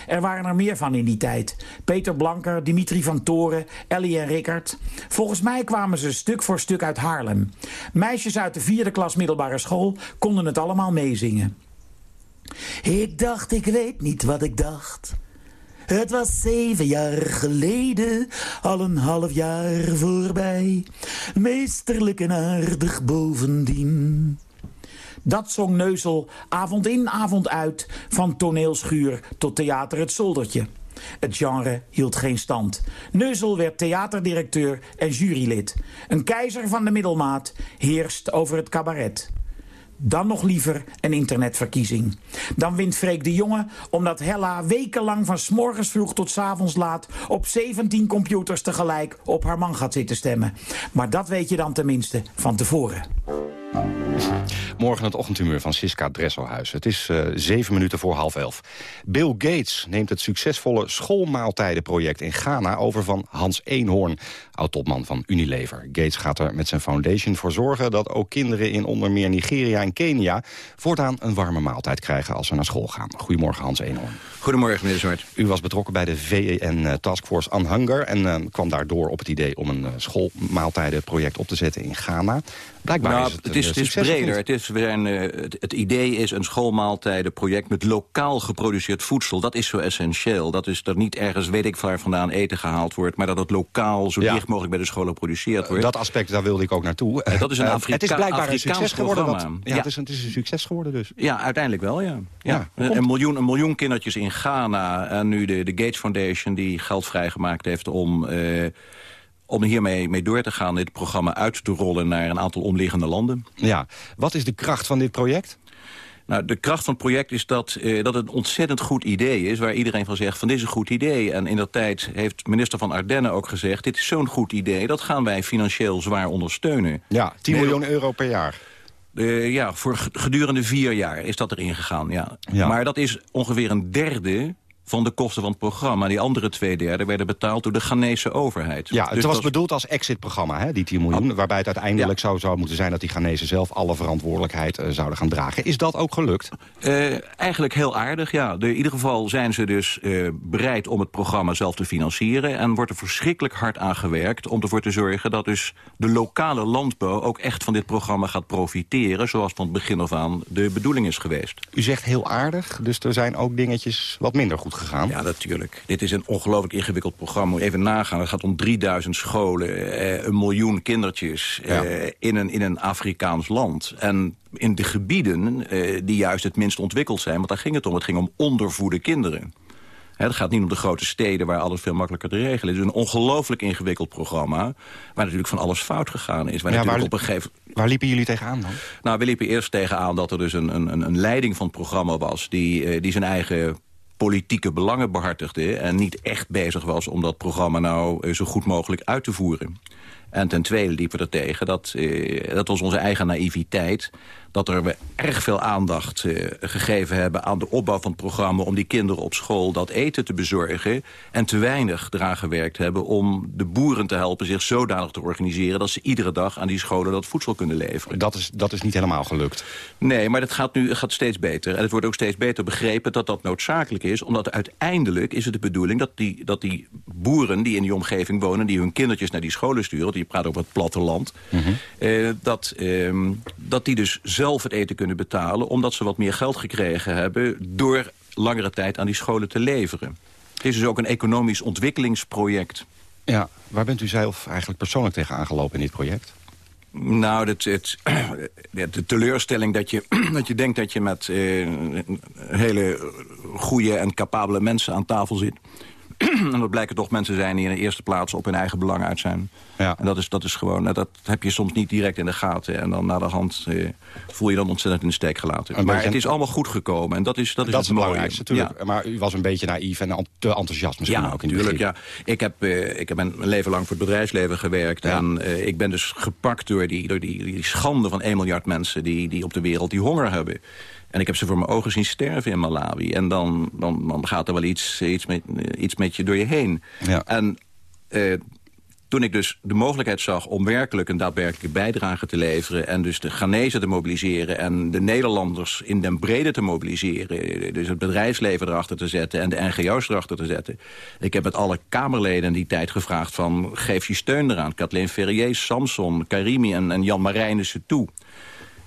Er waren er meer van in die tijd. Peter Blanker, Dimitri van Toren, Ellie en Rickert. Volgens mij kwamen ze stuk voor stuk uit Haarlem. Meisjes uit de vierde klas middelbare school konden het allemaal meezingen. Ik dacht, ik weet niet wat ik dacht. Het was zeven jaar geleden, al een half jaar voorbij. Meesterlijk en aardig bovendien. Dat zong Neuzel avond in, avond uit, van toneelschuur tot theater Het Zoldertje. Het genre hield geen stand. Neuzel werd theaterdirecteur en jurylid. Een keizer van de middelmaat heerst over het cabaret. Dan nog liever een internetverkiezing. Dan wint Freek de Jonge omdat Hella wekenlang van s'morgens vroeg tot s avonds laat... op 17 computers tegelijk op haar man gaat zitten stemmen. Maar dat weet je dan tenminste van tevoren. Morgen het ochtendhumeur van Siska Dresselhuis. Het is uh, zeven minuten voor half elf. Bill Gates neemt het succesvolle schoolmaaltijdenproject in Ghana over van Hans Eenhoorn, oud-topman van Unilever. Gates gaat er met zijn foundation voor zorgen dat ook kinderen in onder meer Nigeria en Kenia voortaan een warme maaltijd krijgen als ze naar school gaan. Goedemorgen Hans Eenhoorn. Goedemorgen meneer Zwart. U was betrokken bij de VN uh, Taskforce on Hunger en uh, kwam daardoor op het idee om een schoolmaaltijdenproject op te zetten in Ghana. Blijkbaar nou, is het, het is, het is breder. Het, is, we zijn, uh, het, het, idee is een schoolmaaltijdenproject met lokaal geproduceerd voedsel. Dat is zo essentieel. Dat is dat niet ergens, weet ik waar vandaan, eten gehaald wordt... maar dat het lokaal zo ja. dicht mogelijk bij de scholen geproduceerd wordt. dat aspect, daar wilde ik ook naartoe. Uh, dat is een Afrika Het is blijkbaar Afrikaans een succes geworden. Wat, ja. Het, is een, het, is een, succes geworden dus. Ja, uiteindelijk wel, ja. ja. Een, een, miljoen, een miljoen kindertjes in Ghana. En nu de, de Gates Foundation die geld vrijgemaakt heeft om... Uh, om hiermee mee door te gaan, dit programma uit te rollen naar een aantal omliggende landen. Ja, wat is de kracht van dit project? Nou, de kracht van het project is dat, eh, dat het een ontzettend goed idee is... waar iedereen van zegt, van dit is een goed idee. En in dat tijd heeft minister van Ardennen ook gezegd... dit is zo'n goed idee, dat gaan wij financieel zwaar ondersteunen. Ja, 10 miljoen euro per jaar. Uh, ja, voor gedurende vier jaar is dat erin gegaan, ja. Ja. Maar dat is ongeveer een derde van de kosten van het programma. Die andere twee derde werden betaald door de Ghanese overheid. Ja, het Dus was dat- bedoeld als exit-programma, hè, die 10 miljoen. Waarbij het uiteindelijk zo zou moeten zijn dat die Ghanese zelf alle verantwoordelijkheid eh, zouden gaan dragen. Is dat ook gelukt? Eh, eigenlijk heel aardig, ja. De, in ieder geval zijn ze dus eh, bereid om het programma zelf te financieren... en wordt er verschrikkelijk hard aan gewerkt om ervoor te zorgen... dat dus de lokale landbouw ook echt van dit programma gaat profiteren... zoals van het begin af aan de bedoeling is geweest. U zegt heel aardig, dus er zijn ook dingetjes wat minder goed gegaan. Ja, natuurlijk. Dit is een ongelooflijk ingewikkeld programma. Even nagaan. Het gaat om 3000 scholen, eh, een miljoen kindertjes eh, in, een, in een Afrikaans land. En in de gebieden eh, die juist het minst ontwikkeld zijn. Want daar ging het om. Het ging om ondervoede kinderen. Het gaat niet om de grote steden waar alles veel makkelijker te regelen is. Het is een ongelooflijk ingewikkeld programma... waar natuurlijk van alles fout gegaan is. Waar Ja, natuurlijk waar- op een gegeven... Waar liepen jullie tegenaan dan? Nou, we liepen eerst tegenaan dat er dus een, een, een leiding van het programma was... die, die zijn eigen politieke belangen behartigde... en niet echt bezig was om dat programma nou eh, zo goed mogelijk uit te voeren. En ten tweede liepen we er tegen, dat, eh, dat was onze eigen naïviteit... dat er we erg veel aandacht eh, gegeven hebben aan de opbouw van het programma... om die kinderen op school dat eten te bezorgen... en te weinig eraan gewerkt hebben om de boeren te helpen... zich zodanig te organiseren dat ze iedere dag aan die scholen dat voedsel kunnen leveren. Dat is, dat is niet helemaal gelukt. Nee, maar dat gaat nu gaat steeds beter. En het wordt ook steeds beter begrepen dat dat noodzakelijk is. Omdat uiteindelijk is het de bedoeling dat die, dat die boeren die in die omgeving wonen... die hun kindertjes naar die scholen sturen... want je praat over het platteland... eh, dat, ehm, dat die dus zelf het eten kunnen betalen... omdat ze wat meer geld gekregen hebben... door langere tijd aan die scholen te leveren. Het is dus ook een economisch ontwikkelingsproject. Ja, waar bent u zelf eigenlijk persoonlijk tegen aangelopen in dit project? Nou, het, het, de teleurstelling dat je, dat je denkt dat je met eh, hele goede en capabele mensen aan tafel zit. en dat blijken toch mensen zijn die in de eerste plaats op hun eigen belang uit zijn. Ja. En dat is, dat is gewoon, nou, dat heb je soms niet direct in de gaten. En dan na de hand eh, voel je dan ontzettend in de steek gelaten. Een maar beetje- het is allemaal goed gekomen. En dat is, dat is Dat is het belangrijkste natuurlijk. Maar u was een beetje naïef en te enthousiast misschien Ja, ook in begin. Ja. Ik, heb, eh, ik heb mijn leven lang voor het bedrijfsleven gewerkt. En eh, ik ben dus gepakt door, die, door die, die schande van 1 miljard mensen... Die, die op de wereld die honger hebben. En ik heb ze voor mijn ogen zien sterven in Malawi. En dan, dan, dan gaat er wel iets, iets, met, eh, iets met je door je heen. En eh, toen ik dus de mogelijkheid zag om werkelijk een daadwerkelijke bijdrage te leveren... en dus de Ghanese te mobiliseren en de Nederlanders in den brede te mobiliseren... dus het bedrijfsleven erachter te zetten en de NGO's erachter te zetten... ik heb met alle Kamerleden in die tijd gevraagd van... geef je steun eraan. Kathleen Ferrier, Samson, Karimi en, en Jan Marijnissen toe...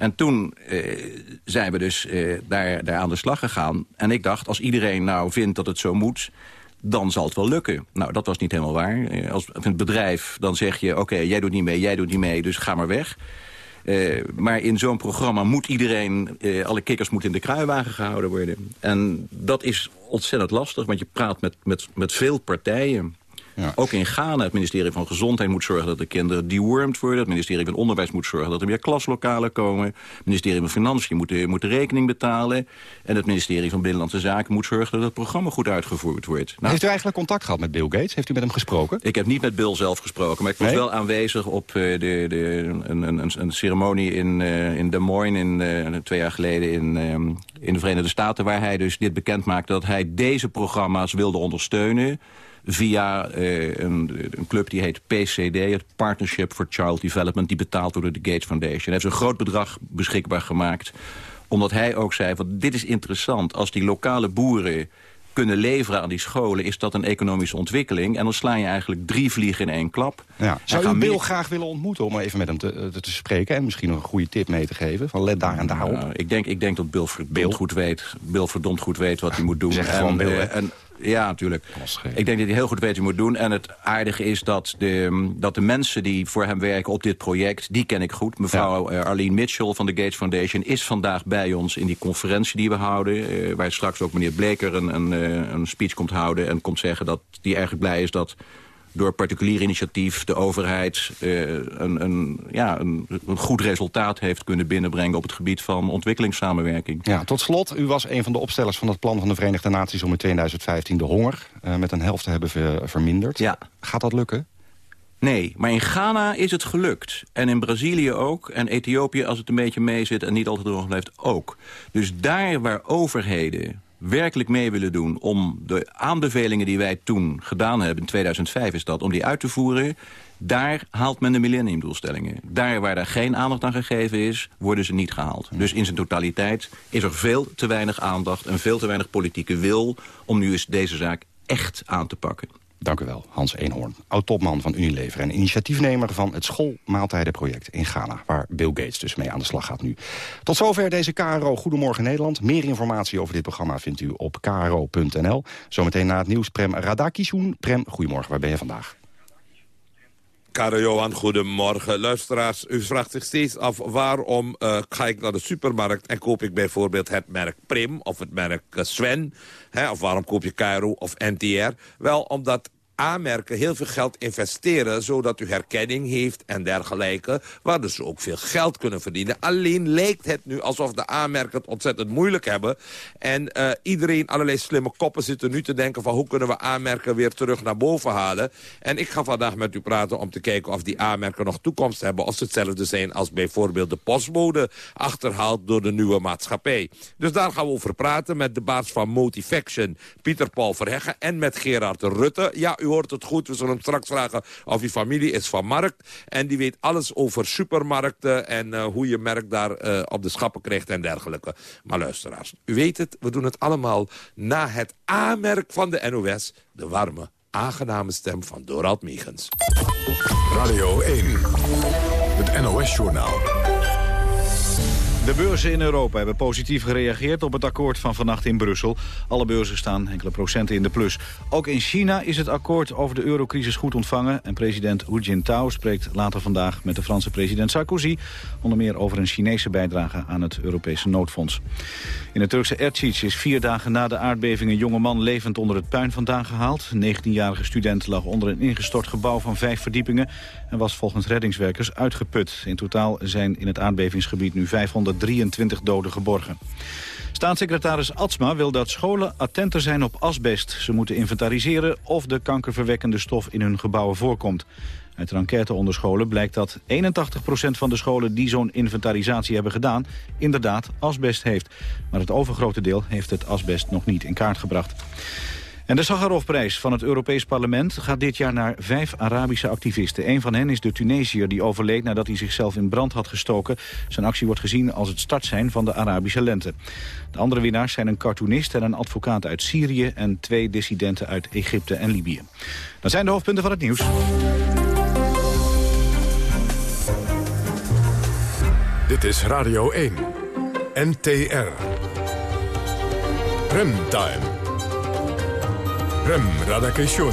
En toen eh, zijn we dus eh, daar, aan de slag gegaan. En ik dacht, als iedereen nou vindt dat het zo moet dan zal het wel lukken. Nou, dat was niet helemaal waar. Eh, Als het bedrijf, dan zeg je... oké, jij doet niet mee, jij doet niet mee, dus ga maar weg. Maar in zo'n programma moet iedereen... alle kikkers moeten in de kruiwagen gehouden worden. En dat is ontzettend lastig, want je praat met, met, met veel partijen... Ook in Ghana, het ministerie van Gezondheid moet zorgen dat de kinderen dewormed worden. Het ministerie van Onderwijs moet zorgen dat er meer klaslokalen komen. Het ministerie van Financiën moet de, moet de rekening betalen. En het ministerie van Binnenlandse Zaken moet zorgen dat het programma goed uitgevoerd wordt. Nou, Heeft u eigenlijk contact gehad met Bill Gates? Heeft u met hem gesproken? ik heb niet met Bill zelf gesproken, maar ik was Nee? wel aanwezig op eh, de, de, een, een, een, ceremonie in, eh, in Des Moines in, eh, twee jaar geleden in, eh, in de Verenigde Staten, waar hij dus dit bekend maakte dat hij deze programma's wilde ondersteunen via eh, een, een club die heet PCD, het Partnership for Child Development, die betaald wordt door de Gates Foundation. Hij heeft een groot bedrag beschikbaar gemaakt, omdat hij ook zei, van, dit is interessant, als die lokale boeren kunnen leveren aan die scholen... is dat een economische ontwikkeling. En dan sla je eigenlijk drie vliegen in één klap. Ja. Zou u Bill graag willen ontmoeten om even met hem te, te, te spreken... en misschien een goede tip mee te geven? Van let daar en daar op. Nou, ik, denk, ik denk dat Bill verdomd, Goed, weet, Bill verdomd goed weet wat hij moet doen. Zeg gewoon Bill, eh, en, ja, natuurlijk. Ik denk dat hij heel goed weet wat hij moet doen. En het aardige is dat de, dat de mensen die voor hem werken op dit project... die ken ik goed. Mevrouw eh, Arlene Mitchell van de Gates Foundation... is vandaag bij ons in die conferentie die we houden... eh, waar straks ook meneer Bleker een, een, eh, een speech komt houden... en komt zeggen dat hij erg blij is dat door particulier initiatief de overheid uh, een, een, ja, een, een, goed resultaat heeft kunnen binnenbrengen op het gebied van ontwikkelingssamenwerking. Ja, tot slot, u was een van de opstellers van het plan van de Verenigde Naties om in 2015 de honger uh, met een helft te hebben ver, verminderd. Ja. Gaat dat lukken? Nee, maar in Ghana is het gelukt. En in Brazilië ook. En Ethiopië, als het een beetje mee zit en niet altijd droog blijft, ook. Dus daar waar overheden werkelijk mee willen doen... om de aanbevelingen die wij toen gedaan hebben, in 2005 is dat... om die uit te voeren, daar haalt men de millenniumdoelstellingen. Daar waar er geen aandacht aan gegeven is, worden ze niet gehaald. Dus in zijn totaliteit is er veel te weinig aandacht... en veel te weinig politieke wil om nu eens deze zaak echt aan te pakken. Dank u wel, Hans Eenhoorn, oud-topman van Unilever... en initiatiefnemer van het schoolmaaltijdenproject in Ghana... waar Bill Gates dus mee aan de slag gaat nu. Tot zover deze KRO Goedemorgen Nederland. Meer informatie over dit programma vindt u op kro.nl. Zometeen na het nieuws Prem. Prem, goedemorgen, waar ben je vandaag? Karel Johan, goedemorgen. Luisteraars, u vraagt zich steeds af waarom uh, ga ik naar de supermarkt... en koop ik bijvoorbeeld het merk Prim of het merk uh, Sven... Hè, of waarom koop je Cairo of NTR? Wel, omdat aanmerken heel veel geld investeren... zodat u herkenning heeft en dergelijke... waar dus ook veel geld kunnen verdienen. Alleen lijkt het nu alsof de aanmerken het ontzettend moeilijk hebben. En uh, iedereen, allerlei slimme koppen zitten nu te denken... van hoe kunnen we aanmerken weer terug naar boven halen. En ik ga vandaag met u praten om te kijken of die aanmerken nog toekomst hebben... of ze hetzelfde zijn als bijvoorbeeld de postbode... achterhaald door de nieuwe maatschappij. Dus daar gaan we over praten met de baas van Motivaction... Pieter Paul Verheggen en met Gerard Rutte. Ja, u hoort het goed. We zullen hem straks vragen of uw familie is van Markt. En die weet alles over supermarkten en uh, hoe je merk daar uh, op de schappen krijgt en dergelijke. Maar luisteraars, u weet het, we doen het allemaal na het aanmerk van de NOS. De warme, aangename stem van Dorald Meegens. Radio 1, het NOS-journaal. De beurzen in Europa hebben positief gereageerd op het akkoord van vannacht in Brussel. Alle beurzen staan enkele procenten in de plus. Ook in China is het akkoord over de eurocrisis goed ontvangen. En president Hu Jintao spreekt later vandaag met de Franse president Sarkozy... onder meer over een Chinese bijdrage aan het Europese noodfonds. In het Turkse Ercic is vier dagen na de aardbeving een jonge man levend onder het puin vandaan gehaald. Een 19-jarige student lag onder een ingestort gebouw van vijf verdiepingen en was volgens reddingswerkers uitgeput. In totaal zijn in het aardbevingsgebied nu 523 doden geborgen. Staatssecretaris Atsma wil dat scholen attenter zijn op asbest. Ze moeten inventariseren of de kankerverwekkende stof in hun gebouwen voorkomt. Uit een enquête onder scholen blijkt dat 81% van de scholen die zo'n inventarisatie hebben gedaan... inderdaad asbest heeft. Maar het overgrote deel heeft het asbest nog niet in kaart gebracht. En de Sakharovprijs van het Europees Parlement gaat dit jaar naar vijf Arabische activisten. Een van hen is de Tunesiër die overleed nadat hij zichzelf in brand had gestoken. Zijn actie wordt gezien als het startsein van de Arabische lente. De andere winnaars zijn een cartoonist en een advocaat uit Syrië... en twee dissidenten uit Egypte en Libië. Dat zijn de hoofdpunten van het nieuws. Dit is Radio 1. NTR. Remtime. Rem Radakation.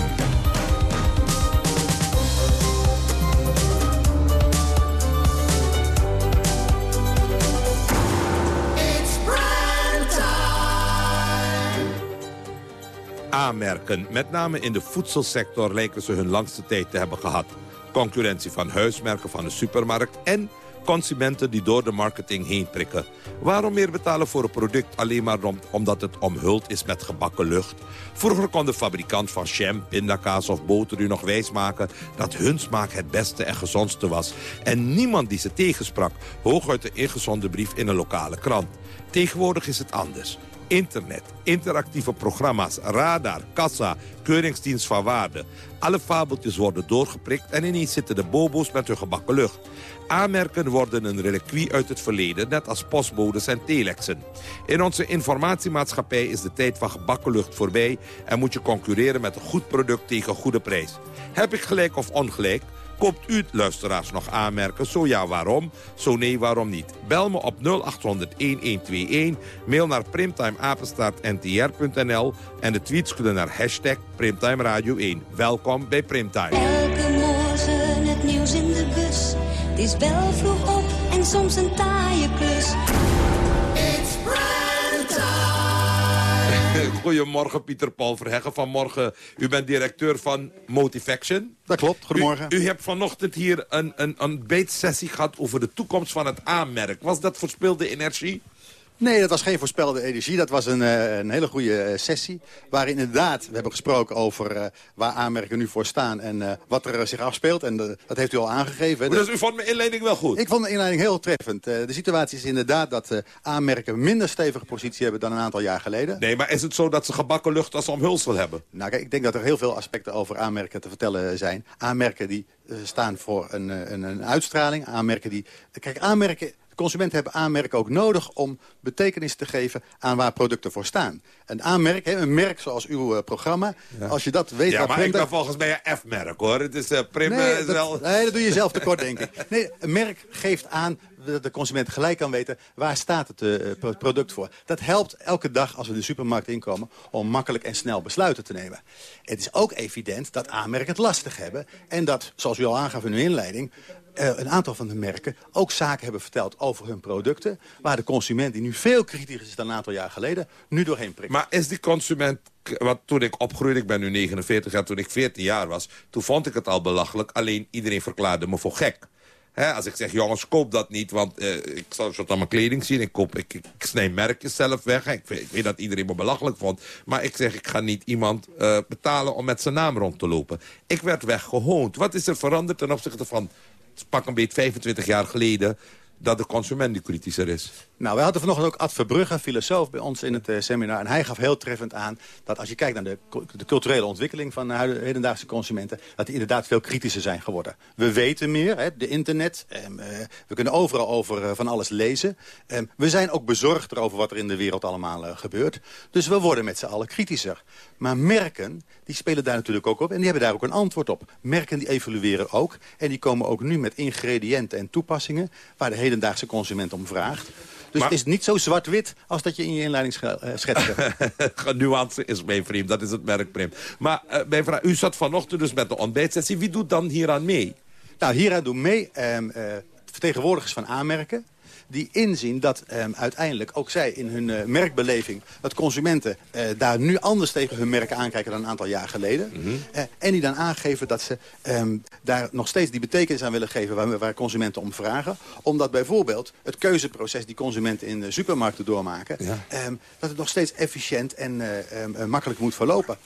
Aanmerken. Met name in de voedselsector lijken ze hun langste tijd te hebben gehad. Concurrentie van huismerken van de supermarkt en consumenten die door de marketing heen prikken. Waarom meer betalen voor een product alleen maar omdat het omhuld is met gebakken lucht? Vroeger kon de fabrikant van jam, pindakaas of boter u nog wijsmaken... dat hun smaak het beste en gezondste was. En niemand die ze tegensprak, hooguit de ingezonden brief in een lokale krant. Tegenwoordig is het anders internet, interactieve programma's, radar, kassa, keuringsdienst van waarde. Alle fabeltjes worden doorgeprikt en ineens zitten de bobo's met hun gebakken lucht. Aanmerken worden een reliquie uit het verleden, net als postbodes en telexen. In onze informatiemaatschappij is de tijd van gebakken lucht voorbij... en moet je concurreren met een goed product tegen goede prijs. Heb ik gelijk of ongelijk? Koopt u, luisteraars, nog aanmerken? Zo ja, waarom? Zo nee, waarom niet? Bel me op 0800-1121, mail naar primtimeapenstaartntr.nl... en de tweets kunnen naar hashtag Primtime Radio 1. Welkom bij Primtime. Het is wel vroeg op en soms een taaie klus. It's Goedemorgen, Pieter Paul Verheggen. Vanmorgen, u bent directeur van Motivaction. Dat klopt, goedemorgen. U, u hebt vanochtend hier een, een, een beetsessie gehad over de toekomst van het aanmerk. Was dat verspilde energie? Nee, dat was geen voorspelde energie. Dat was een, uh, een hele goede uh, sessie. Waarin inderdaad, we hebben gesproken over uh, waar aanmerken nu voor staan... en wat er zich afspeelt. En dat heeft u al aangegeven. Dus u vond mijn inleiding wel goed? Ik vond de inleiding heel treffend. de situatie is inderdaad dat aanmerken minder stevige positie hebben... dan een aantal jaar geleden. Nee, maar is het zo dat ze gebakken lucht als omhulsel hebben? Nou, kijk, ik denk dat er heel veel aspecten over aanmerken te vertellen zijn. Aanmerken die staan voor een, een, een uitstraling. Aanmerken die... Kijk, aanmerken Consumenten hebben aanmerken ook nodig om betekenis te geven aan waar producten voor staan. Een aanmerk, een merk zoals uw uh, programma, als je dat weet... Ja, maar ik ben volgens mij een F-merk hoor. Het is uh, Prim nee, is dat, wel... nee, dat doe je zelf tekort denk ik. Nee, een merk geeft aan dat de consument gelijk kan weten waar staat het uh, product voor. Dat helpt elke dag als we de supermarkt inkomen om makkelijk en snel besluiten te nemen. Het is ook evident dat aanmerken het lastig hebben en dat, zoals u al aangaf in uw inleiding, uh, een aantal van de merken ook zaken hebben verteld over hun producten... waar de consument, die nu veel kritischer is dan een aantal jaar geleden, nu doorheen prikt. Maar is die consument... Want toen ik opgroeide, ik ben nu 49 jaar, toen ik 14 jaar was... toen vond ik het al belachelijk, alleen iedereen verklaarde me voor gek. Als ik zeg, jongens, koop dat niet, want uh, ik zal het aan mijn kleding zien. Ik, koop, ik, ik, snij merkjes zelf weg. Ik, weet, ik weet dat iedereen me belachelijk vond. Maar ik zeg, ik ga niet iemand uh, betalen om met zijn naam rond te lopen. Ik werd weggehoond. Wat is er veranderd ten opzichte van pak een beetje 25 jaar geleden dat de consument die kritischer is. Nou, wij hadden vanochtend ook Ad Verbrugge, filosoof, bij ons in het uh, seminar. En hij gaf heel treffend aan dat als je kijkt naar de, de culturele ontwikkeling van de hedendaagse consumenten, dat die inderdaad veel kritischer zijn geworden. We weten meer, hè, de internet, um, uh, we kunnen overal over van alles lezen. Um, we zijn ook bezorgd over wat er in de wereld allemaal gebeurt. Dus we worden met z'n allen kritischer. Maar merken, die spelen daar natuurlijk ook op en die hebben daar ook een antwoord op. Merken die evolueren ook en die komen ook nu met ingrediënten en toepassingen waar de hedendaagse consument om vraagt. Dus maar, het is niet zo zwart-wit als dat je in je inleiding schetste. Nuance is mijn vriend, dat is het merk Prim. Maar uh, mijn vraag, u zat vanochtend dus met de ontbijtsessie. Wie doet dan hieraan mee? Nou, hieraan doen mee um, uh, vertegenwoordigers van aanmerken die inzien dat um, uiteindelijk ook zij in hun uh, merkbeleving... dat consumenten uh, daar nu anders tegen hun merken aankijken dan een aantal jaar geleden. Mm -hmm. uh, en die dan aangeven dat ze um, daar nog steeds die betekenis aan willen geven... Waar, waar, consumenten om vragen. Omdat bijvoorbeeld het keuzeproces die consumenten in de supermarkten doormaken... Ja. Um, dat het nog steeds efficiënt en makkelijk moet verlopen.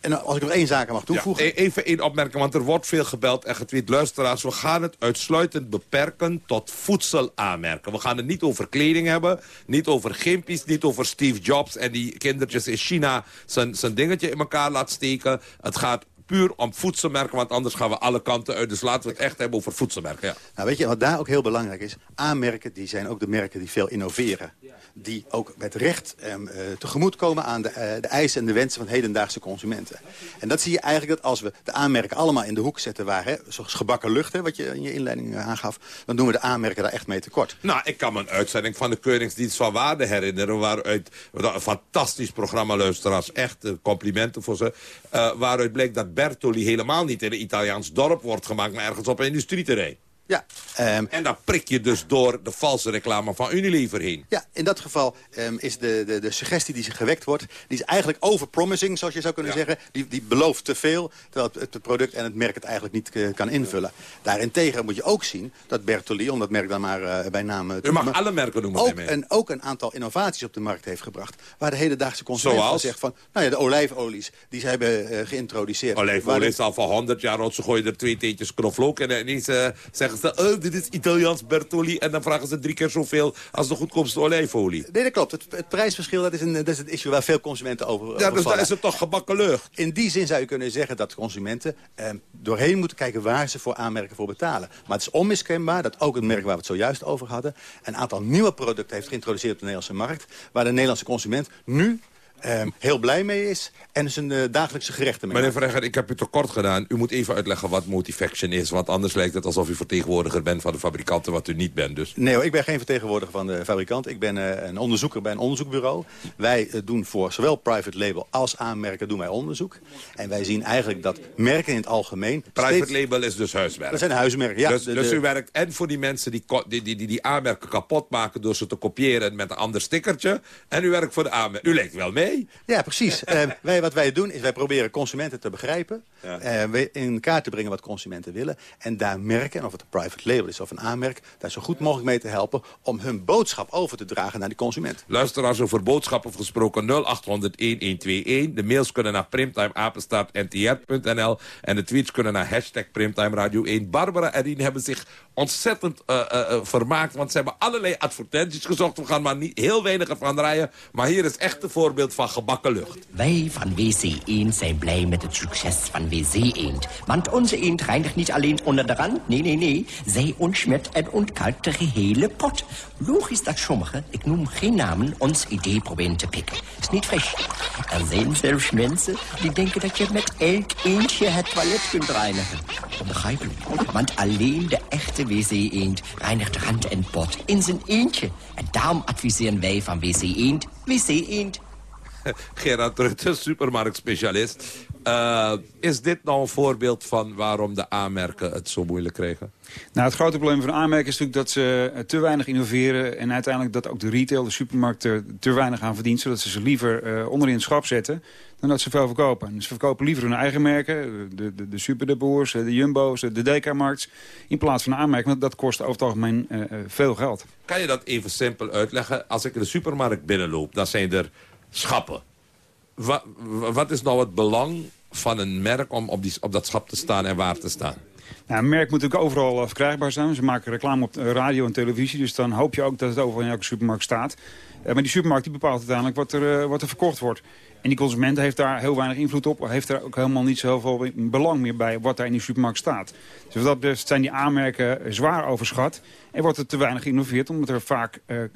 En als ik nog één zaak mag toevoegen... Ja, even één opmerking, want er wordt veel gebeld en getweet. Luisteraars, we gaan het uitsluitend beperken tot voedselaanmerken. We gaan het niet over kleding hebben, niet over gimpies, niet over Steve Jobs... en die kindertjes in China zijn, zijn dingetje in elkaar laat steken. Het gaat puur om voedselmerken, want anders gaan we alle kanten uit. Dus laten we het echt hebben over voedselmerken. Ja. Nou, weet je wat daar ook heel belangrijk is? Aanmerken, die zijn ook de merken die veel innoveren. Die ook met recht um, uh, tegemoet komen aan de, uh, de eisen en de wensen van hedendaagse consumenten. En dat zie je eigenlijk dat als we de aanmerken allemaal in de hoek zetten... waar, hè, zoals gebakken lucht, hè, wat je in je inleiding uh, aangaf... dan doen we de aanmerken daar echt mee tekort. Nou, ik kan me een uitzending van de Keuringsdienst van Waarde herinneren... waaruit, een fantastisch programma, luisteraars, echt complimenten voor ze... waaruit bleek dat Bertoli helemaal niet in een Italiaans dorp wordt gemaakt... maar ergens op een industrieterrein. Ja. Um, en dan prik je dus door de valse reclame van Unilever heen. Ja, in dat geval um, is de, de, de suggestie die zich gewekt wordt... die is eigenlijk overpromising, zoals je zou kunnen ja. zeggen. Die, die belooft te veel, terwijl het, het, product en het merk het eigenlijk niet uh, kan invullen. Daarentegen moet je ook zien dat Bertoli, om dat merk dan maar uh, bij naam... Uh, U mag alle merken noemen. Ook, en ook een aantal innovaties op de markt heeft gebracht... waar de hedendaagse consument zegt van... nou ja, de olijfolies, die ze hebben geïntroduceerd. Olijfolie is al van 100 jaar oud. Ze gooien er twee teentjes knoflook en ineens zeggen ze... Oh, dit is Italiaans Bertoli. En dan vragen ze drie keer zoveel als de goedkoopste olijfolie. Nee, dat klopt. Het, het prijsverschil dat is, een, dat is het issue waar veel consumenten over Ja, dus daar is het toch gebakken lucht. In die zin zou je kunnen zeggen dat consumenten eh, doorheen moeten kijken waar ze voor aanmerken voor betalen. Maar het is onmiskenbaar dat ook het merk waar we het zojuist over hadden... een aantal nieuwe producten heeft geïntroduceerd op de Nederlandse markt... waar de Nederlandse consument nu Um, heel blij mee is en zijn uh, dagelijkse gerechten mee Meneer Verregger, ik heb u tekort gedaan. U moet even uitleggen wat Motivaction is. Want anders lijkt het alsof u vertegenwoordiger bent van de fabrikanten... wat u niet bent dus. Nee hoor, ik ben geen vertegenwoordiger van de fabrikant. Ik ben uh, een onderzoeker bij een onderzoekbureau. Wij uh, doen voor zowel private label als aanmerken doen wij onderzoek. En wij zien eigenlijk dat merken in het algemeen... Private steeds... label is dus huiswerk. Dat zijn huismerken, ja. Dus, de, dus u werkt en voor die mensen die, die, die, die, die aanmerken kapot maken... door ze te kopiëren met een ander stickertje. En u werkt voor de aanmerken. U lijkt wel mee. Mee. Ja, precies. Eh, wij, wat wij doen is wij proberen consumenten te begrijpen. eh, in kaart te brengen wat consumenten willen. En daar merken, en of het een private label is of een aanmerk... daar zo goed mogelijk mee te helpen om hun boodschap over te dragen naar die consument. Luisteraars over boodschappen gesproken 0800-1121. De mails kunnen naar primtimeapenstaartntr.nl. En de tweets kunnen naar hashtag Primtime Radio 1. Barbara en Rien hebben zich ontzettend eh, vermaakt. Want ze hebben allerlei advertenties gezocht. We gaan maar niet heel weinig ervan draaien. Maar hier is echt een voorbeeld van gebakken lucht. Wij van WC Eend zijn blij met het succes van WC Eend. Want onze eend reinigt niet alleen onder de rand, nee, nee, nee. Zij ontsmet en ontkalkt de gehele pot. Logisch dat sommigen, ik noem geen namen, ons idee proberen te pikken. Is niet fris. Er zijn zelfs mensen die denken dat je met elk eendje het toilet kunt reinigen. Onbegrijpelijk. Want alleen de echte WC Eend reinigt rand en pot in zijn eentje. En daarom adviseren wij van WC Eend, WC Eend. Gerard Rutte, supermarktspecialist. Eh, is dit nou een voorbeeld van waarom de aanmerken het zo moeilijk kregen? Nou, het grote probleem van aanmerken is natuurlijk dat ze eh, te weinig innoveren... en uiteindelijk dat ook de retail, de supermarkt, er te weinig aan verdient... zodat ze ze liever eh, onderin het schap zetten dan dat ze veel verkopen. En ze verkopen liever hun eigen merken, de, de, de Super de Jumbo's, de DK-markts... in plaats van aanmerken, want dat kost over het algemeen eh, eh, veel geld. Kan je dat even simpel uitleggen? Als ik in de supermarkt binnenloop, dan zijn er schappen. Wa- wa- wat is nou het belang van een merk om op, die, op dat schap te staan en waar te staan? Nou, een merk moet natuurlijk overal verkrijgbaar zijn. Ze maken reclame op radio en televisie. Dus dan hoop je ook dat het overal in elke supermarkt staat. Eh, maar die supermarkt die bepaalt uiteindelijk wat er, eh, wat er verkocht wordt. En die consument heeft daar heel weinig invloed op. Heeft daar ook helemaal niet zoveel belang meer bij wat daar in die supermarkt staat. Dus dat betreft zijn die aanmerken zwaar overschat. En wordt er te weinig geïnnoveerd omdat er vaak eh, eh,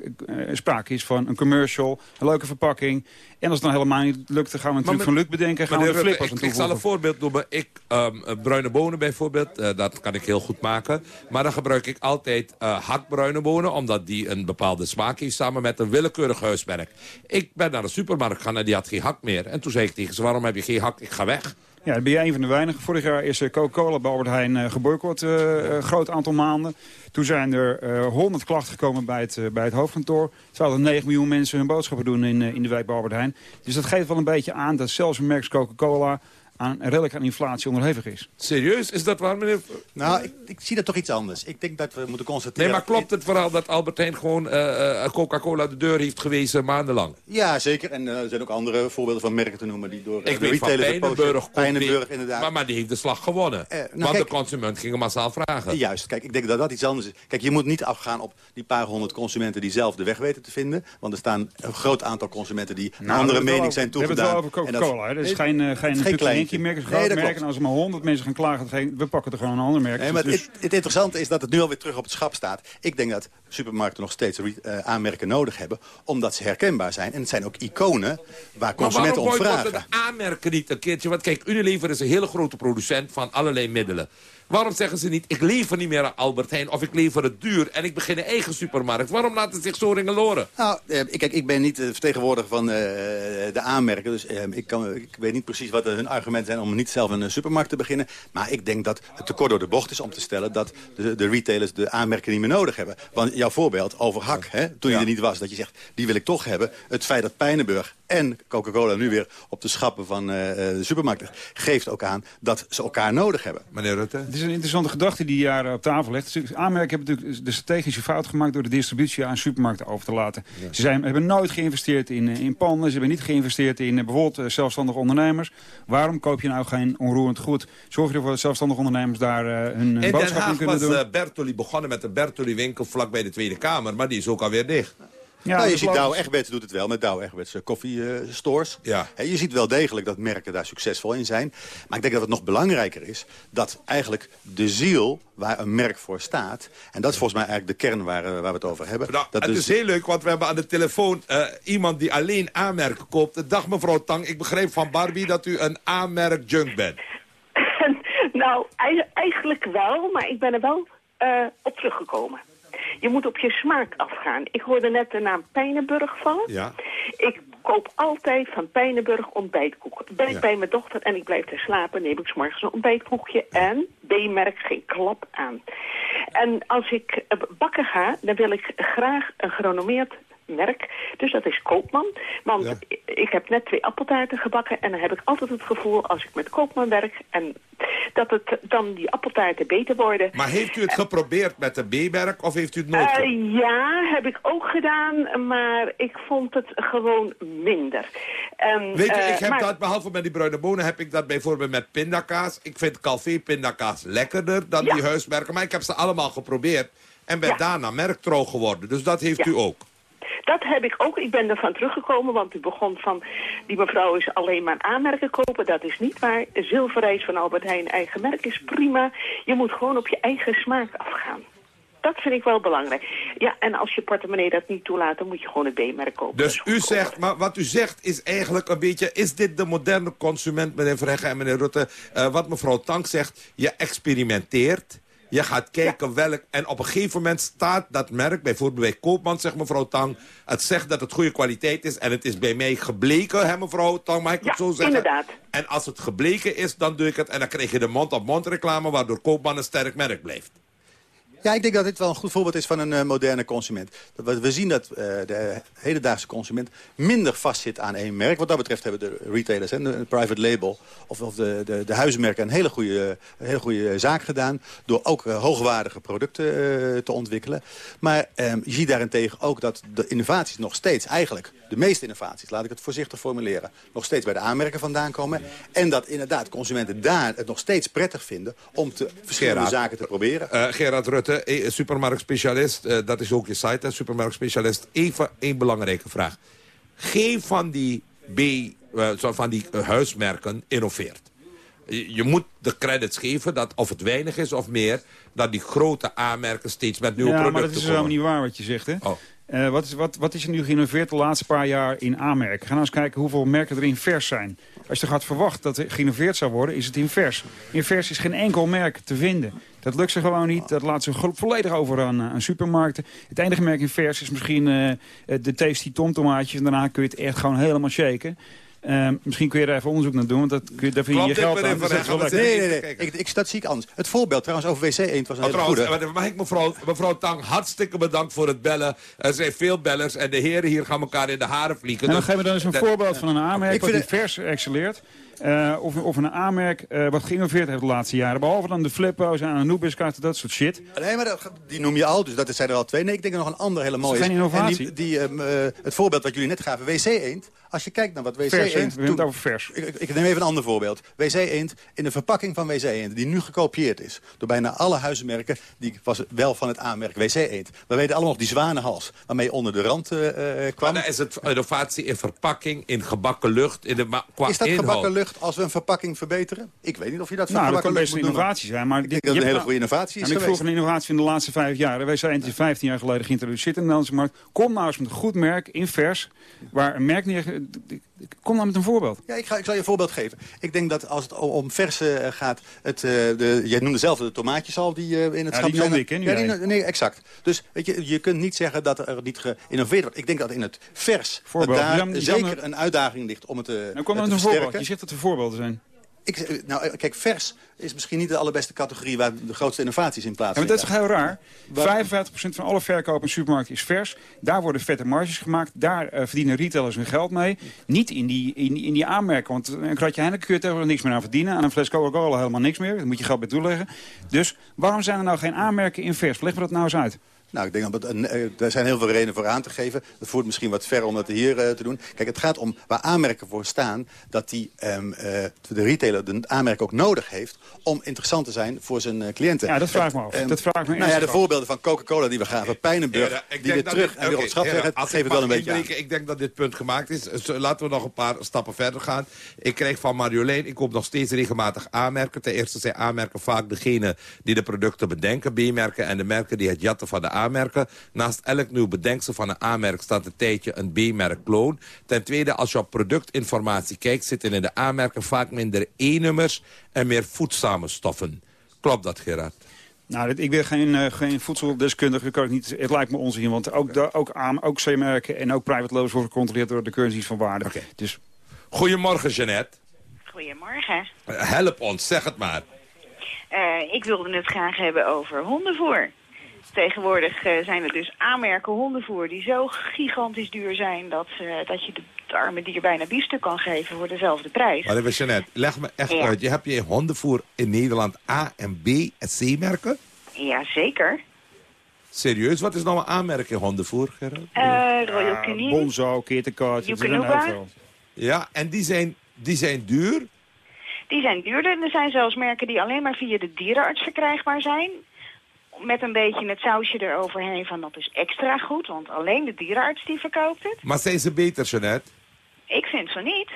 sprake is van een commercial, een leuke verpakking. En als het dan helemaal niet lukt, dan gaan we natuurlijk van Luc bedenken. Gaan we Rutte, flippers ik, ik zal een voorbeeld noemen. Ik, eh, bruine bonen bijvoorbeeld, eh, dat kan ik heel goed maken. Maar dan gebruik ik altijd eh, hakbruine bonen... omdat die een bepaalde smaak heeft samen met een willekeurig huismerk. Ik ben naar de supermarkt gegaan en die had geen hak meer. En toen zei ik tegen ze, waarom heb je geen hak? Ik ga weg. Ja, dan ben jij een van de weinigen. Vorig jaar is eh, Coca-Cola bij Albert Heijn eh, geboycott eh, een groot aantal maanden. Toen zijn er eh 100 klachten gekomen bij het, eh, bij het hoofdkantoor. Terwijl er 9 miljoen mensen hun boodschappen doen in, eh, in de wijk bij. Dus dat geeft wel een beetje aan dat zelfs een merk Coca-Cola aan, redelijk aan inflatie onderhevig is. Serieus? Is dat waar, meneer? Nou, ik, ik zie dat toch iets anders. Ik denk dat we moeten constateren... Nee, maar klopt het verhaal dat Albert Heijn gewoon eh, eh, Coca-Cola de deur heeft gewezen maandenlang? Ja, zeker. En eh, er zijn ook andere voorbeelden van merken te noemen... die door Ik de weet van retailers... Pijnenburg. komt Pijnenburg, die- inderdaad. Maar, maar die heeft de slag gewonnen. nou, want kijk- de consument ging hem massaal vragen. Juist, kijk, ik denk dat dat iets anders is. Kijk, je moet niet afgaan op die paar honderd consumenten die zelf de weg weten te vinden. Want er staan een groot aantal consumenten die een Nou, andere we hebben mening zijn over- We toegedaan. hebben het wel over Coca-Cola. Dat is geen, uh, geen, is geen kleintje. merk, het is een groot merk. En als er maar honderd mensen gaan klagen, dan we pakken er gewoon een ander merk. Nee, maar Dus- het, het interessante is dat het nu alweer terug op het schap staat. Ik denk dat supermarkten nog steeds eh, aanmerken nodig hebben... omdat ze herkenbaar zijn. En het zijn ook iconen waar Maar consumenten om waarom boycotten vragen. de aanmerken niet een keertje? Want kijk, Unilever is een hele grote producent van allerlei middelen. Waarom zeggen ze niet, ik lever niet meer aan Albert Heijn... of ik lever het duur en ik begin een eigen supermarkt? Waarom laten ze zich zo ringeloren? Nou, eh, ik- kijk, ik ben niet de vertegenwoordiger van eh, de aanmerken. Dus eh, ik, kan, ik weet niet precies wat hun argumenten zijn om niet zelf een eh, supermarkt te beginnen. Maar ik denk dat het tekort door de bocht is om te stellen dat de, de retailers de aanmerken niet meer nodig hebben. Want jouw voorbeeld over hak, hè, toen je er niet was, dat je zegt, die wil ik toch hebben. Het feit dat Pijnenburg en Coca-Cola nu weer op de schappen van eh, eh, de supermarkten... geeft ook aan dat ze elkaar nodig hebben. Meneer Rutte? Het is een interessante gedachte die je daar op tafel legt. Aanmerken hebben natuurlijk de strategische fout gemaakt... door de distributie aan supermarkten over te laten. Ze zijn, hebben nooit geïnvesteerd in, eh, in panden. Ze hebben niet geïnvesteerd in eh, bijvoorbeeld eh, zelfstandige ondernemers. Waarom koop je nou geen onroerend goed? Zorg je ervoor dat zelfstandige ondernemers daar hun, hun In Den boodschappen in Haag kunnen was doen? Bertoli begonnen met een Bertoli-winkel vlak bij de Tweede Kamer. Maar die is ook alweer dicht. Nou, je ziet. Douwe Egberts doet het wel met Douwe Egberts koffiestores. Ja. je ziet wel degelijk dat merken daar succesvol in zijn. Maar ik denk dat het nog belangrijker is dat eigenlijk de ziel waar een merk voor staat... en dat is volgens mij eigenlijk de kern waar, eh, waar we het over hebben. Nou, dat het dus- is heel leuk, want we hebben aan de telefoon eh, iemand die alleen aanmerken koopt. Dag mevrouw Tang, ik begreep van Barbie dat u een aanmerk-junk bent. nou, ei- eigenlijk wel, maar ik ben er wel eh, op teruggekomen. Je moet op je smaak afgaan. Ik hoorde net de naam Pijnenburg vallen. Ja. Ik koop altijd van Pijnenburg ontbijtkoek. Ben ik Ja. bij mijn dochter en ik blijf daar slapen, neem ik 's morgens een ontbijtkoekje en B-merk geen klap aan. En als ik eh, bakken ga, dan wil ik graag een gerenommeerd merk. Dus dat is Koopman. Want ik heb net twee appeltaarten gebakken... en dan heb ik altijd het gevoel als ik met Koopman werk... en dat het dan die appeltaarten beter worden. Maar heeft u het geprobeerd met de B-merk of heeft u het nooit uh, Ja, heb ik ook gedaan, maar ik vond het gewoon minder. Um, Weet je, ik heb dat, behalve met die bruine bonen, heb ik dat bijvoorbeeld met pindakaas. Ik vind Calvé pindakaas lekkerder dan die huismerken, maar ik heb ze allemaal geprobeerd. En ben daarna merktrouw geworden, dus dat heeft u ook. Dat heb ik ook. Ik ben ervan teruggekomen, want u begon van... die mevrouw is alleen maar aanmerken kopen. Dat is niet waar. Zilverrijs van Albert Heijn eigen merk is prima. Je moet gewoon op je eigen smaak afgaan. Dat vind ik wel belangrijk. Ja, en als je portemonnee dat niet toelaat, dan moet je gewoon het B-merk kopen. Dus u zegt, maar wat u zegt is eigenlijk een beetje... is dit de moderne consument, meneer Verheggen en meneer Rutte? Uh, wat mevrouw Tank zegt, je experimenteert... Je gaat kijken welk... En op een gegeven moment staat dat merk, bijvoorbeeld bij Koopman, zegt mevrouw Tang... het zegt dat het goede kwaliteit is en het is bij mij gebleken, hè mevrouw Tang, mag ik het zo zeggen? inderdaad. En als het gebleken is, dan doe ik het en dan krijg je de mond-op-mond reclame... waardoor Koopman een sterk merk blijft. Ja, ik denk dat dit wel een goed voorbeeld is van een uh, moderne consument. We, we zien dat uh, de hedendaagse consument minder vastzit aan één merk. Wat dat betreft hebben de retailers en de private label of, of de, de, de huismerken een hele goede, een hele goede zaak gedaan. Door ook uh, hoogwaardige producten te ontwikkelen. Maar ehm, je ziet daarentegen ook dat de innovaties nog steeds eigenlijk, de meeste innovaties, laat ik het voorzichtig formuleren, nog steeds bij de aanmerken vandaan komen. En dat inderdaad consumenten daar het nog steeds prettig vinden om te, verschillende zaken te proberen. Gerard Rutte, uh, supermarktspecialist, uh, dat is ook je site, supermarktspecialist. Even één belangrijke vraag. Geen van die, B, van die huismerken innoveert. Je, je, moet de credits geven, dat of het weinig is of meer... dat die grote A-merken steeds met nieuwe ja, producten maar dat is helemaal niet waar wat je zegt, hè? Oh. Uh, wat, is, wat, wat is er nu geïnnoveerd de laatste paar jaar in A-merken? Ga nou eens kijken hoeveel merken er in vers zijn. Als je gaat verwachten dat er geïnnoveerd zou worden, is het in vers. In vers is geen enkel merk te vinden. Dat lukt ze gewoon niet. Dat laat ze volledig over aan, aan supermarkten. Het enige merk in vers is misschien uh, de Tasty Tom tomaatjes. En daarna kun je het echt gewoon helemaal shaken. Uh, misschien kun je daar even onderzoek naar doen, want dat kun je, daar vind je je geld aan. Nee, nee, nee. Ik, ik, dat zie ik anders. Het voorbeeld trouwens over WC Eend was een oh, hele goede. Mag ik mevrouw, mevrouw Tang hartstikke bedankt voor het bellen. Er zijn veel bellers en de heren hier gaan elkaar in de haren vliegen. En dan dus, geven we dan eens een dat, voorbeeld van een aanmerking wat die vers excelleert. Uh, of, of een aanmerk uh, wat geïnnoveerd heeft de laatste jaren. Behalve dan de flippo's en Anubis-kaarten, dat soort shit. Nee, maar dat, die noem je al, dus dat zijn er al twee. Nee, ik denk er nog een ander hele mooie is. geen innovatie? En die, die, um, uh, het voorbeeld wat jullie net gaven, WC Eend. Als je kijkt naar wat WC vers, Eend... Over vers. Ik, ik, neem even een ander voorbeeld. WC Eend, in de verpakking van WC Eend, die nu gekopieerd is... door bijna alle huizenmerken, die was wel van het aanmerk WC Eend. We weten allemaal nog die zwanenhals, waarmee onder de rand kwam. Maar dan is het innovatie in verpakking, in gebakken lucht, in de qua Is dat inhoud. gebakken lucht als we een verpakking verbeteren? Ik weet niet of je dat nou, dat kan best een innovatie zijn. Maar ik denk dat het een hele goede innovatie is En ik vroeg een innovatie in de laatste vijf jaar. Wij zijn 15 jaar geleden geïntroduceerd in de Nederlandse markt. Kom nou eens met een goed merk in vers, waar een merk neer... Kom nou met een voorbeeld. Ja, ik, ga, ik zal je een voorbeeld geven. Ik denk dat als het om verse gaat... Het, uh, de, jij noemde zelf de tomaatjes al die uh, in het ja, schap die zijn. Ik, ja, die, nee, exact. Dus weet je, je kunt niet zeggen dat er niet geïnnoveerd wordt. Ik denk dat in het vers dat daar Jam, zeker een uitdaging ligt om het te Nou, kom met een voorbeeld. Je zegt dat er voorbeelden zijn. Ik, nou, kijk, vers is misschien niet de allerbeste categorie... waar de grootste innovaties in plaatsvinden. Ja, maar dat is heel raar. 55% van alle verkoop in supermarkten is vers. Daar worden vette marges gemaakt. Daar uh, verdienen retailers hun geld mee. Niet in die, in, in die aanmerken. Want een kratje Heineken kun je tegenwoordig niks meer aan verdienen. Aan een fles Coca-Cola helemaal niks meer. Daar moet je geld bij toeleggen. Dus waarom zijn er nou geen aanmerken in vers? Leg me dat nou eens uit. Nou, ik denk dat er zijn heel veel redenen voor aan te geven. Dat voert misschien wat ver om dat hier uh, te doen. Kijk, het gaat om waar aanmerken voor staan... dat die, um, uh, de retailer de aanmerk ook nodig heeft... om interessant te zijn voor zijn cliënten. Ja, dat vraag ik me af. Um, dat vraag me nou ja, de voorbeelden van Coca-Cola die we gaven, Pijnenburg... Ja, die weer terug dit, en weer op schap leggen, geeft het wel een beetje aan. Ik denk dat dit punt gemaakt is. Laten we nog een paar stappen verder gaan. Ik krijg van Marjolein, ik koop nog steeds regelmatig aanmerken. Ten eerste zijn aanmerken vaak degene die de producten bedenken. B-merken en de merken die het jatten van de aanmerken... Naast elk nieuw bedenksel van een A-merk staat een tijdje een B-merk kloon. Ten tweede, als je op productinformatie kijkt... zitten in de A-merken vaak minder E-nummers en meer voedzame stoffen. Klopt dat, Gerard? Nou, ik ben geen, uh, geen voedseldeskundige, kan ik niet, het lijkt me onzin. Want ook, de, ook, aan, ook C-merken en ook private labels worden gecontroleerd door de currencies van waarde. Okay. Dus... Goedemorgen, Jeannette. Goedemorgen. help ons, zeg het maar. Uh, ik wilde het graag hebben over hondenvoer. Tegenwoordig eh, zijn er dus aanmerken hondenvoer die zo gigantisch duur zijn... dat, ze- dat je de- het arme dier bijna biefstuk kan geven voor dezelfde prijs. Maar even Jeanette, leg me echt Ja. uit. Je hebt je hondenvoer in Nederland A en B en C merken? Ja, zeker. Serieus, wat is nou een aanmerk in hondenvoer, Gerard? Eh Royal Canin. Bonzo, zijn er. Ja, en die zijn, die zijn duur? Die zijn duurder. En er zijn zelfs merken die alleen maar via de dierenarts verkrijgbaar zijn. Met een beetje het sausje eroverheen van dat is extra goed. Want alleen de dierenarts die verkoopt het. Maar zijn ze beter, Jeanette? Ik vind van niet.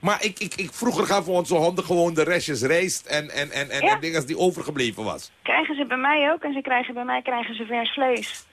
Maar ik, ik, ik, vroeger gaven onze honden gewoon de restjes rijst en, en, en, en, Ja. en dingen die overgebleven was. Krijgen ze bij mij ook. En ze krijgen bij mij krijgen ze vers vlees.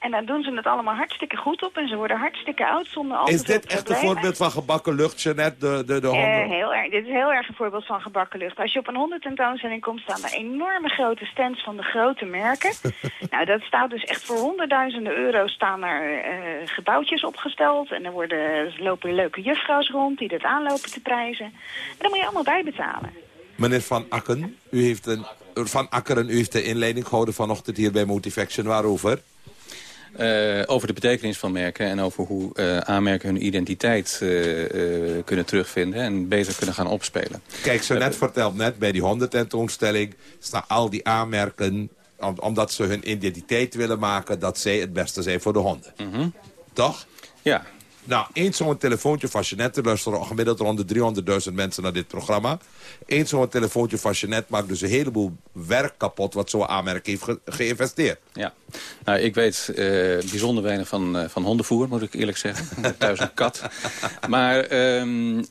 En dan doen ze het allemaal hartstikke goed op. En ze worden hartstikke oud zonder al te Is dit echt een voorbeeld van gebakken lucht, Jeanette, de, de, de Eh, honden? heel erg, dit is heel erg een voorbeeld van gebakken lucht. Als je op een hondententoonstelling komt, staan er enorme grote stands van de grote merken. nou, dat staat dus echt voor honderdduizenden euro staan er eh, gebouwtjes opgesteld. En er, worden, er lopen leuke juffrouws rond die dat aanlopen te prijzen. En daar moet je allemaal bij betalen. Meneer Van Akken, u heeft een, Van Akkeren, u heeft de inleiding gehouden vanochtend hier bij Motivaction. Waarover? Eh, over de betekenis van merken en over hoe eh, aanmerken hun identiteit eh, kunnen terugvinden en beter kunnen gaan opspelen. Kijk, zo net verteld net, bij die hondententoonstelling staan al die aanmerken... om- omdat ze hun identiteit willen maken dat zij het beste zijn voor de honden. Toch? Ja. Nou, eens zo'n telefoontje van er luisteren gemiddeld rond de 300.000 mensen naar dit programma. Eens zo'n telefoontje van Jeanette maakt dus een heleboel werk kapot wat zo'n aanmerk heeft ge- geïnvesteerd. Ja, nou, ik weet eh, bijzonder weinig van, eh, van hondenvoer, moet ik eerlijk zeggen. Thuis een kat. Maar ehm,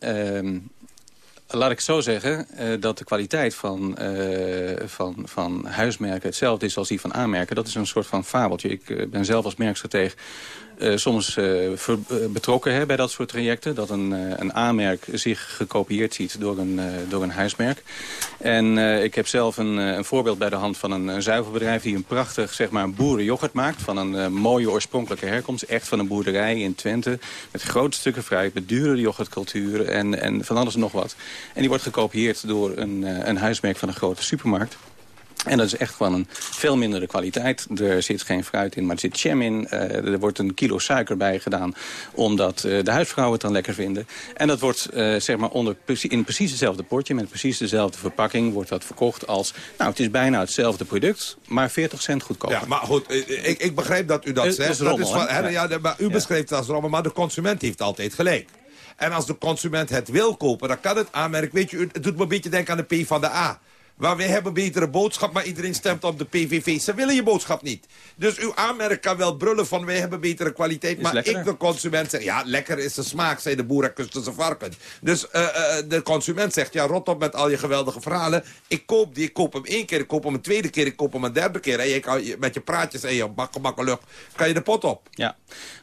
laat ik zo zeggen, eh, dat de kwaliteit van, eh, van, van huismerken hetzelfde is als die van aanmerken. Dat is een soort van fabeltje. Ik eh, ben zelf als merkstratege eh, soms betrokken hè, bij dat soort trajecten. Dat een, een aanmerk zich gekopieerd ziet door een, door een huismerk. En ik heb zelf een, een voorbeeld bij de hand van een, zuivelbedrijf... die een prachtig zeg maar, boerenyoghurt maakt van een mooie oorspronkelijke herkomst. Echt van een boerderij in Twente. Met grote stukken fruit, met dure yoghurtcultuur en, en van alles en nog wat. En die wordt gekopieerd door een, eh, een huismerk van een grote supermarkt. En dat is echt gewoon een veel mindere kwaliteit. Er zit geen fruit in, maar er zit jam in. Eh, er wordt een kilo suiker bij gedaan, omdat eh, de huisvrouwen het dan lekker vinden. En dat wordt zeg maar onder, in precies hetzelfde potje, met precies dezelfde verpakking, wordt dat verkocht als... Nou, het is bijna hetzelfde product, maar 40 cent goedkoper. Ja, maar goed, ik, ik begrijp dat u dat zegt. is rommel, dat is van, ja, maar u beschrijft het als rommel, maar de consument heeft altijd gelijk. En als de consument het wil kopen, dan kan het aanmerken. Weet je, het doet me een beetje denken aan de P van de A. Waar wij hebben betere boodschap, maar iedereen stemt op de PVV. Ze willen je boodschap niet. Dus uw aanmerk kan wel brullen van wij hebben betere kwaliteit. Is maar lekkerder. ik, de consument, zeg ja, lekker is de smaak, zei de boer en kuste zijn varken. Dus eh, eh, de consument zegt, ja, rot op met al je geweldige verhalen. Ik koop die, ik koop hem één keer, ik koop hem een tweede keer, ik koop hem een derde keer. En je kan, met je praatjes en je bakken, bakken lucht, kan je de pot op. Ja,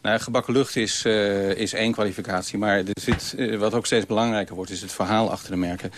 nou, gebakken lucht is, eh, is één kwalificatie. Maar zit, wat ook steeds belangrijker wordt, is het verhaal achter de merken.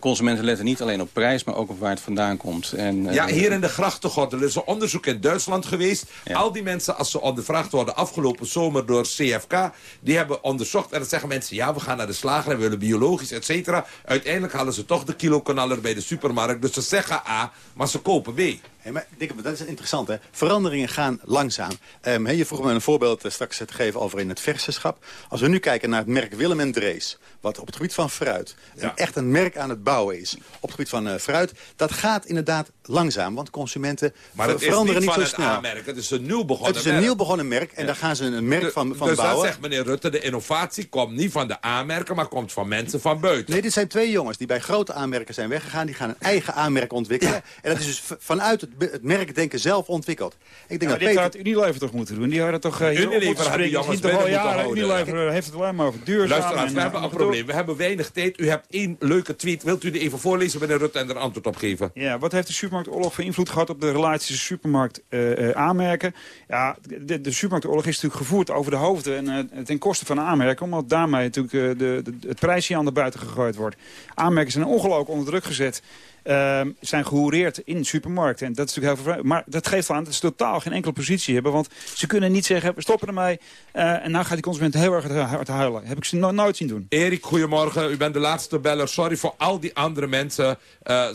Consumenten letten niet alleen op prijs, maar ook op waar het vandaan komt. En, eh, Ja, hier in de grachtengordel er is een onderzoek in Duitsland geweest. Al die mensen, als ze ondervraagd worden afgelopen zomer door CFK... die hebben onderzocht en dan zeggen mensen... ja, we gaan naar de slager en we willen biologisch, et cetera. Uiteindelijk halen ze toch de kilokanaler bij de supermarkt. Dus ze zeggen A, maar ze kopen B. Hey, maar Dikke, dat is interessant, hè? Veranderingen gaan langzaam. Ehm, je vroeg me een voorbeeld eh, straks te geven over in het versenschap. Als we nu kijken naar het merk Willem en Drees... wat op het gebied van fruit een, echt een merk aan het bouwen is... op het gebied van eh, fruit, dat gaat inderdaad langzaam. Want consumenten Maar ver- is veranderen niet niet, van zo het snel. aanmerk. Het is een nieuw begonnen Het is een merk. nieuw begonnen merk en daar gaan ze een merk De- van, van dus bouwen. dan zegt meneer Rutte, de innovatie komt niet van de aanmerken... maar komt van mensen van buiten. Nee, dit zijn twee jongens die bij grote aanmerken zijn weggegaan. Die gaan een eigen aanmerk ontwikkelen. En dat is dus vanuit het, het merkdenken zelf ontwikkeld. Ik denk Ja, maar dat dit Peter... had Unilever toch moeten doen? Die hadden toch uh, Unilever had die jongens toch al binnen moeten jaren. houden. Unilever eh, heeft het alleen maar over duurzaam. Luisteraars, en, we hebben een probleem. We hebben weinig tijd. U hebt één leuke tweet. Wilt u die even voorlezen, meneer Rutte, en er antwoord op geven? Ja, wat heeft de supermarktoorlog invloed gehad op de relatie tussen supermarkt eh, eh, aanmerken? Ja, de, de supermarktoorlog is natuurlijk gevoerd over de hoofden en eh, ten koste van aanmerken. Omdat daarmee natuurlijk de, het prijsje aan de buiten gegooid wordt. Aanmerken zijn ongelooflijk onder druk gezet. eh, zijn gehoereerd in supermarkten. En dat is natuurlijk heel veel. Maar dat geeft aan dat ze totaal geen enkele positie hebben. Want ze kunnen niet zeggen, we stoppen ermee. en nou gaat die consument heel erg hard huilen. Heb ik ze no- nooit zien doen. Erik, goedemorgen. U bent de laatste beller. Sorry voor al die andere mensen.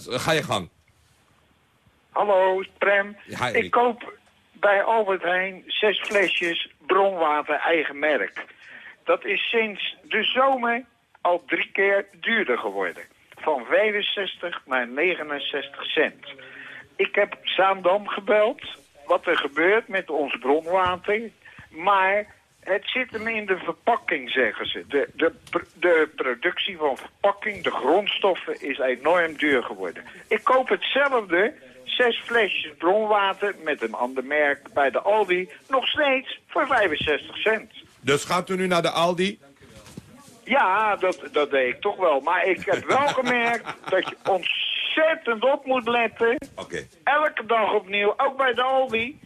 Ga je gang. Hallo, Prem. Ik koop bij Albert Heijn zes flesjes bronwater eigen merk. Dat is sinds de zomer al drie keer duurder geworden. Van 65 naar 69 cent. Ik heb Zaandam gebeld wat er gebeurt met ons bronwater. Maar het zit hem in de verpakking, zeggen ze. De, de, de productie van verpakking, de grondstoffen, is enorm duur geworden. Ik koop hetzelfde, zes flesjes bronwater met een ander merk bij de Aldi, nog steeds voor 65 cent. Dus gaat u nu naar de Aldi? Ja, dat, dat deed ik toch wel. Maar ik heb wel gemerkt dat je ontzettend op moet letten. Elke dag opnieuw, ook bij de Aldi.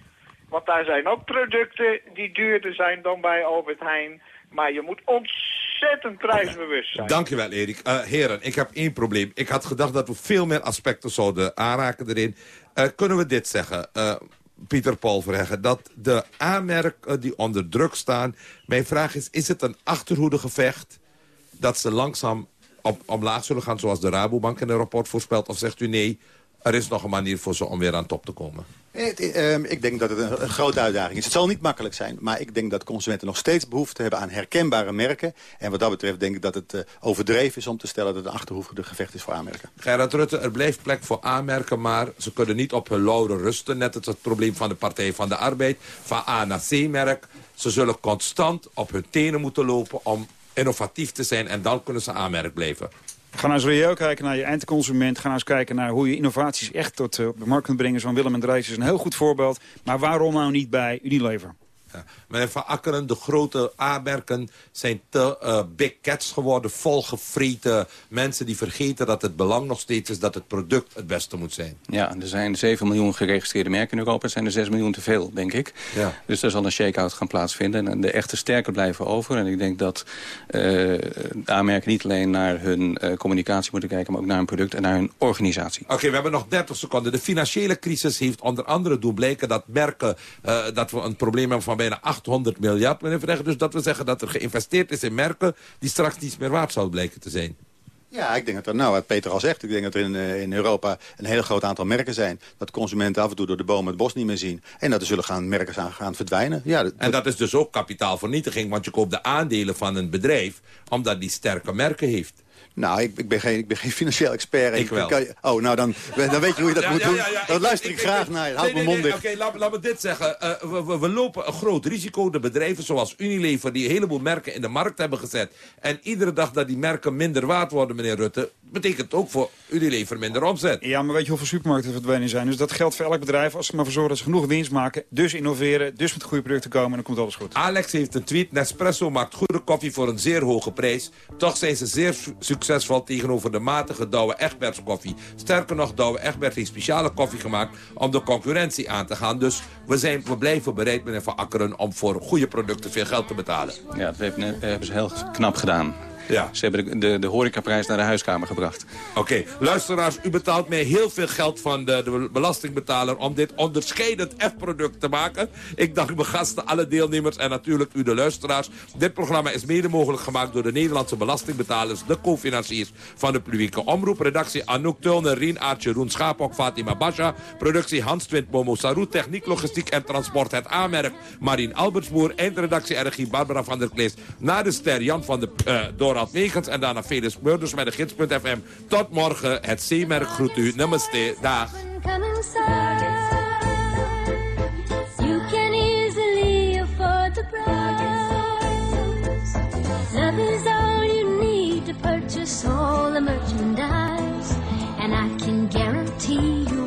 Want daar zijn ook producten die duurder zijn dan bij Albert Heijn. Maar je moet ontzettend prijsbewust zijn. Dankjewel, Erik. Eh, heren, ik heb één probleem. Ik had gedacht dat we veel meer aspecten zouden aanraken erin. Eh, kunnen we dit zeggen, eh, Pieter Paul Verheggen... dat de aanmerken die onder druk staan... Mijn vraag is, is het een achterhoedegevecht... dat ze langzaam op, omlaag zullen gaan... zoals de Rabobank in een rapport voorspelt? Of zegt u nee, er is nog een manier voor ze om weer aan top te komen? Eh, ehm, ik denk dat het een, een grote uitdaging is. Het zal niet makkelijk zijn, maar ik denk dat consumenten nog steeds behoefte hebben aan herkenbare merken. En wat dat betreft denk ik dat het eh, overdreven is om te stellen dat het een achterhoede gevecht is voor aanmerken. Gerard Rutte, er blijft plek voor aanmerken, maar ze kunnen niet op hun lauren rusten. Net als het probleem van de Partij van de Arbeid, van A naar C-merk. Ze zullen constant op hun tenen moeten lopen om innovatief te zijn en dan kunnen ze aanmerk blijven. Ga nou eens reëel kijken naar je eindconsument. Ga nou eens kijken naar hoe je innovaties echt tot eh, de markt kunt brengen. Zo'n Willem en Drijs is een heel goed voorbeeld. Maar waarom nou niet bij Unilever? Ja. Meneer Van Akkeren, de grote A-merken zijn te eh, big cats geworden. Volgevreten mensen die vergeten dat het belang nog steeds is... dat het product het beste moet zijn. Ja, er zijn 7 miljoen geregistreerde merken in Europa. Er zijn er 6 miljoen te veel, denk ik. Ja. Dus er zal een shake-out gaan plaatsvinden. En de echte sterke blijven over. En ik denk dat eh, de aanmerken niet alleen naar hun eh, communicatie moeten kijken... maar ook naar hun product en naar hun organisatie. Oké, we hebben nog 30 seconden. De financiële crisis heeft onder andere doen blijken dat merken... dat we een probleem hebben van bijna 800 miljard, meneer Verheggen. Dus dat we zeggen dat er geïnvesteerd is in merken... die straks niets meer waard zouden blijken te zijn. Ja, ik denk dat er, nou, wat Peter al zegt, ik denk dat er in, eh, in Europa een heel groot aantal merken zijn. Dat consumenten af en toe door de bomen het bos niet meer zien. En dat er zullen gaan merken gaan, gaan verdwijnen. Ja, dat- En dat is dus ook kapitaalvernietiging, want je koopt de aandelen van een bedrijf... omdat die sterke merken heeft. Nou, ik, ik, ben geen, ik ben geen financieel expert. Ik wel. kan je- oh, nou, dan, dan weet je hoe je dat Ja, moet ja, doen. ja, Dan luister ik, ik- graag ik- naar je. Houd nee, mijn nee, mond dicht. Oké, laat, laat me dit zeggen. Eh, we, we- we lopen een groot risico. De bedrijven zoals Unilever die een heleboel merken in de markt hebben gezet. En iedere dag dat die merken minder waard worden, meneer Rutte... betekent ook voor Unilever minder omzet. Ja, maar weet je hoeveel supermarkten verdwenen zijn? Dus dat geldt voor elk bedrijf als ze maar voor zorgen dat ze genoeg winst maken. Dus innoveren, dus met goede producten komen en dan komt alles goed. Alex heeft een tweet. Nespresso maakt goede koffie voor een zeer hoge prijs. Toch zijn ze zeer su- succesvol tegenover de matige Douwe Egberts koffie. Sterker nog, Douwe Egbert heeft speciale koffie gemaakt... om de concurrentie aan te gaan. Dus we, zijn, we blijven bereid, meneer Van Akkeren... om voor goede producten veel geld te betalen. Ja, dat hebben ze heel knap gedaan. Ja. Ze hebben de, de, de horecaprijs naar de huiskamer gebracht. Oké, luisteraars, u betaalt mij heel veel geld van de, de belastingbetaler... om dit onderscheidend F-product te maken. Ik dank mijn gasten, alle deelnemers en natuurlijk u de luisteraars. Dit programma is mede mogelijk gemaakt door de Nederlandse belastingbetalers... de co-financiers van de publieke omroep. Redactie Anouk Tulner, Rien Aartje, Roen Schaapok, Fatima Basha. Productie Hans Twint, Momo Sarou. Techniek, logistiek en transport, het aanmerk Marien Albertsboer. Eindredactie regie Barbara van der Klees. Na de ster Jan van de eh Wegens en daarna Felix Meurders met de gids.fm. Tot morgen. Het C-merk groet u. Namaste. Dag. You. Love is all you need to purchase all the merchandise. And I can guarantee you'll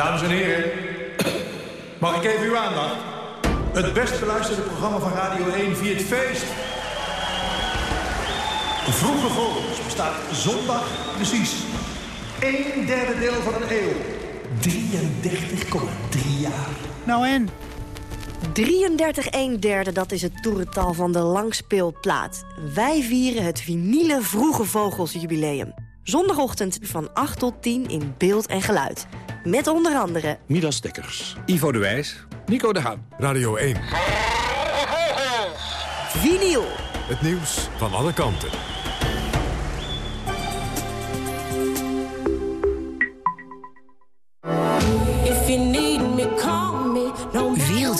Dames en heren, mag ik even uw aandacht? Het best beluisterde programma van Radio 1 via het feest. Vroege Vogels bestaat zondag precies. Een derde deel van een eeuw. 33,3 jaar. Nou en? 33 1 derde, dat is het toerental van de langspeelplaat. Wij vieren het vinyle Vroege Vogels jubileum. Zondagochtend van 8 tot 10 in beeld en geluid. Met onder andere Midas Dekkers, Ivo de Wijs, Nico de Haan. Radio 1. Vinyl. Het nieuws van alle kanten.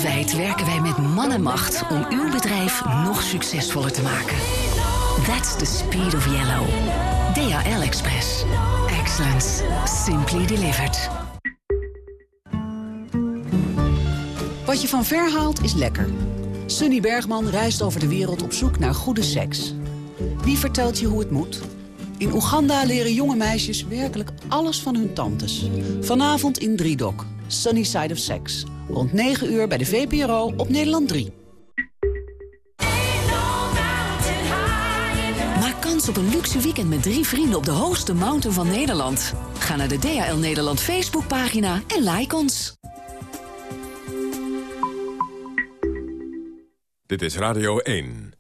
Wereldwijd werken wij met man en macht om uw bedrijf nog succesvoller te maken. That's the speed of yellow. DHL Express. Excellence. Simply delivered. Wat je van ver haalt is lekker. Sunny Bergman reist over de wereld op zoek naar goede seks. Wie vertelt je hoe het moet? In Oeganda leren jonge meisjes werkelijk alles van hun tantes. Vanavond in Driedok. Sunny Side of Sex. Rond 9 uur bij de VPRO op Nederland 3. Op een luxe weekend met drie vrienden op de hoogste mountain van Nederland. Ga naar de DHL Nederland Facebookpagina en like ons. Dit is Radio 1.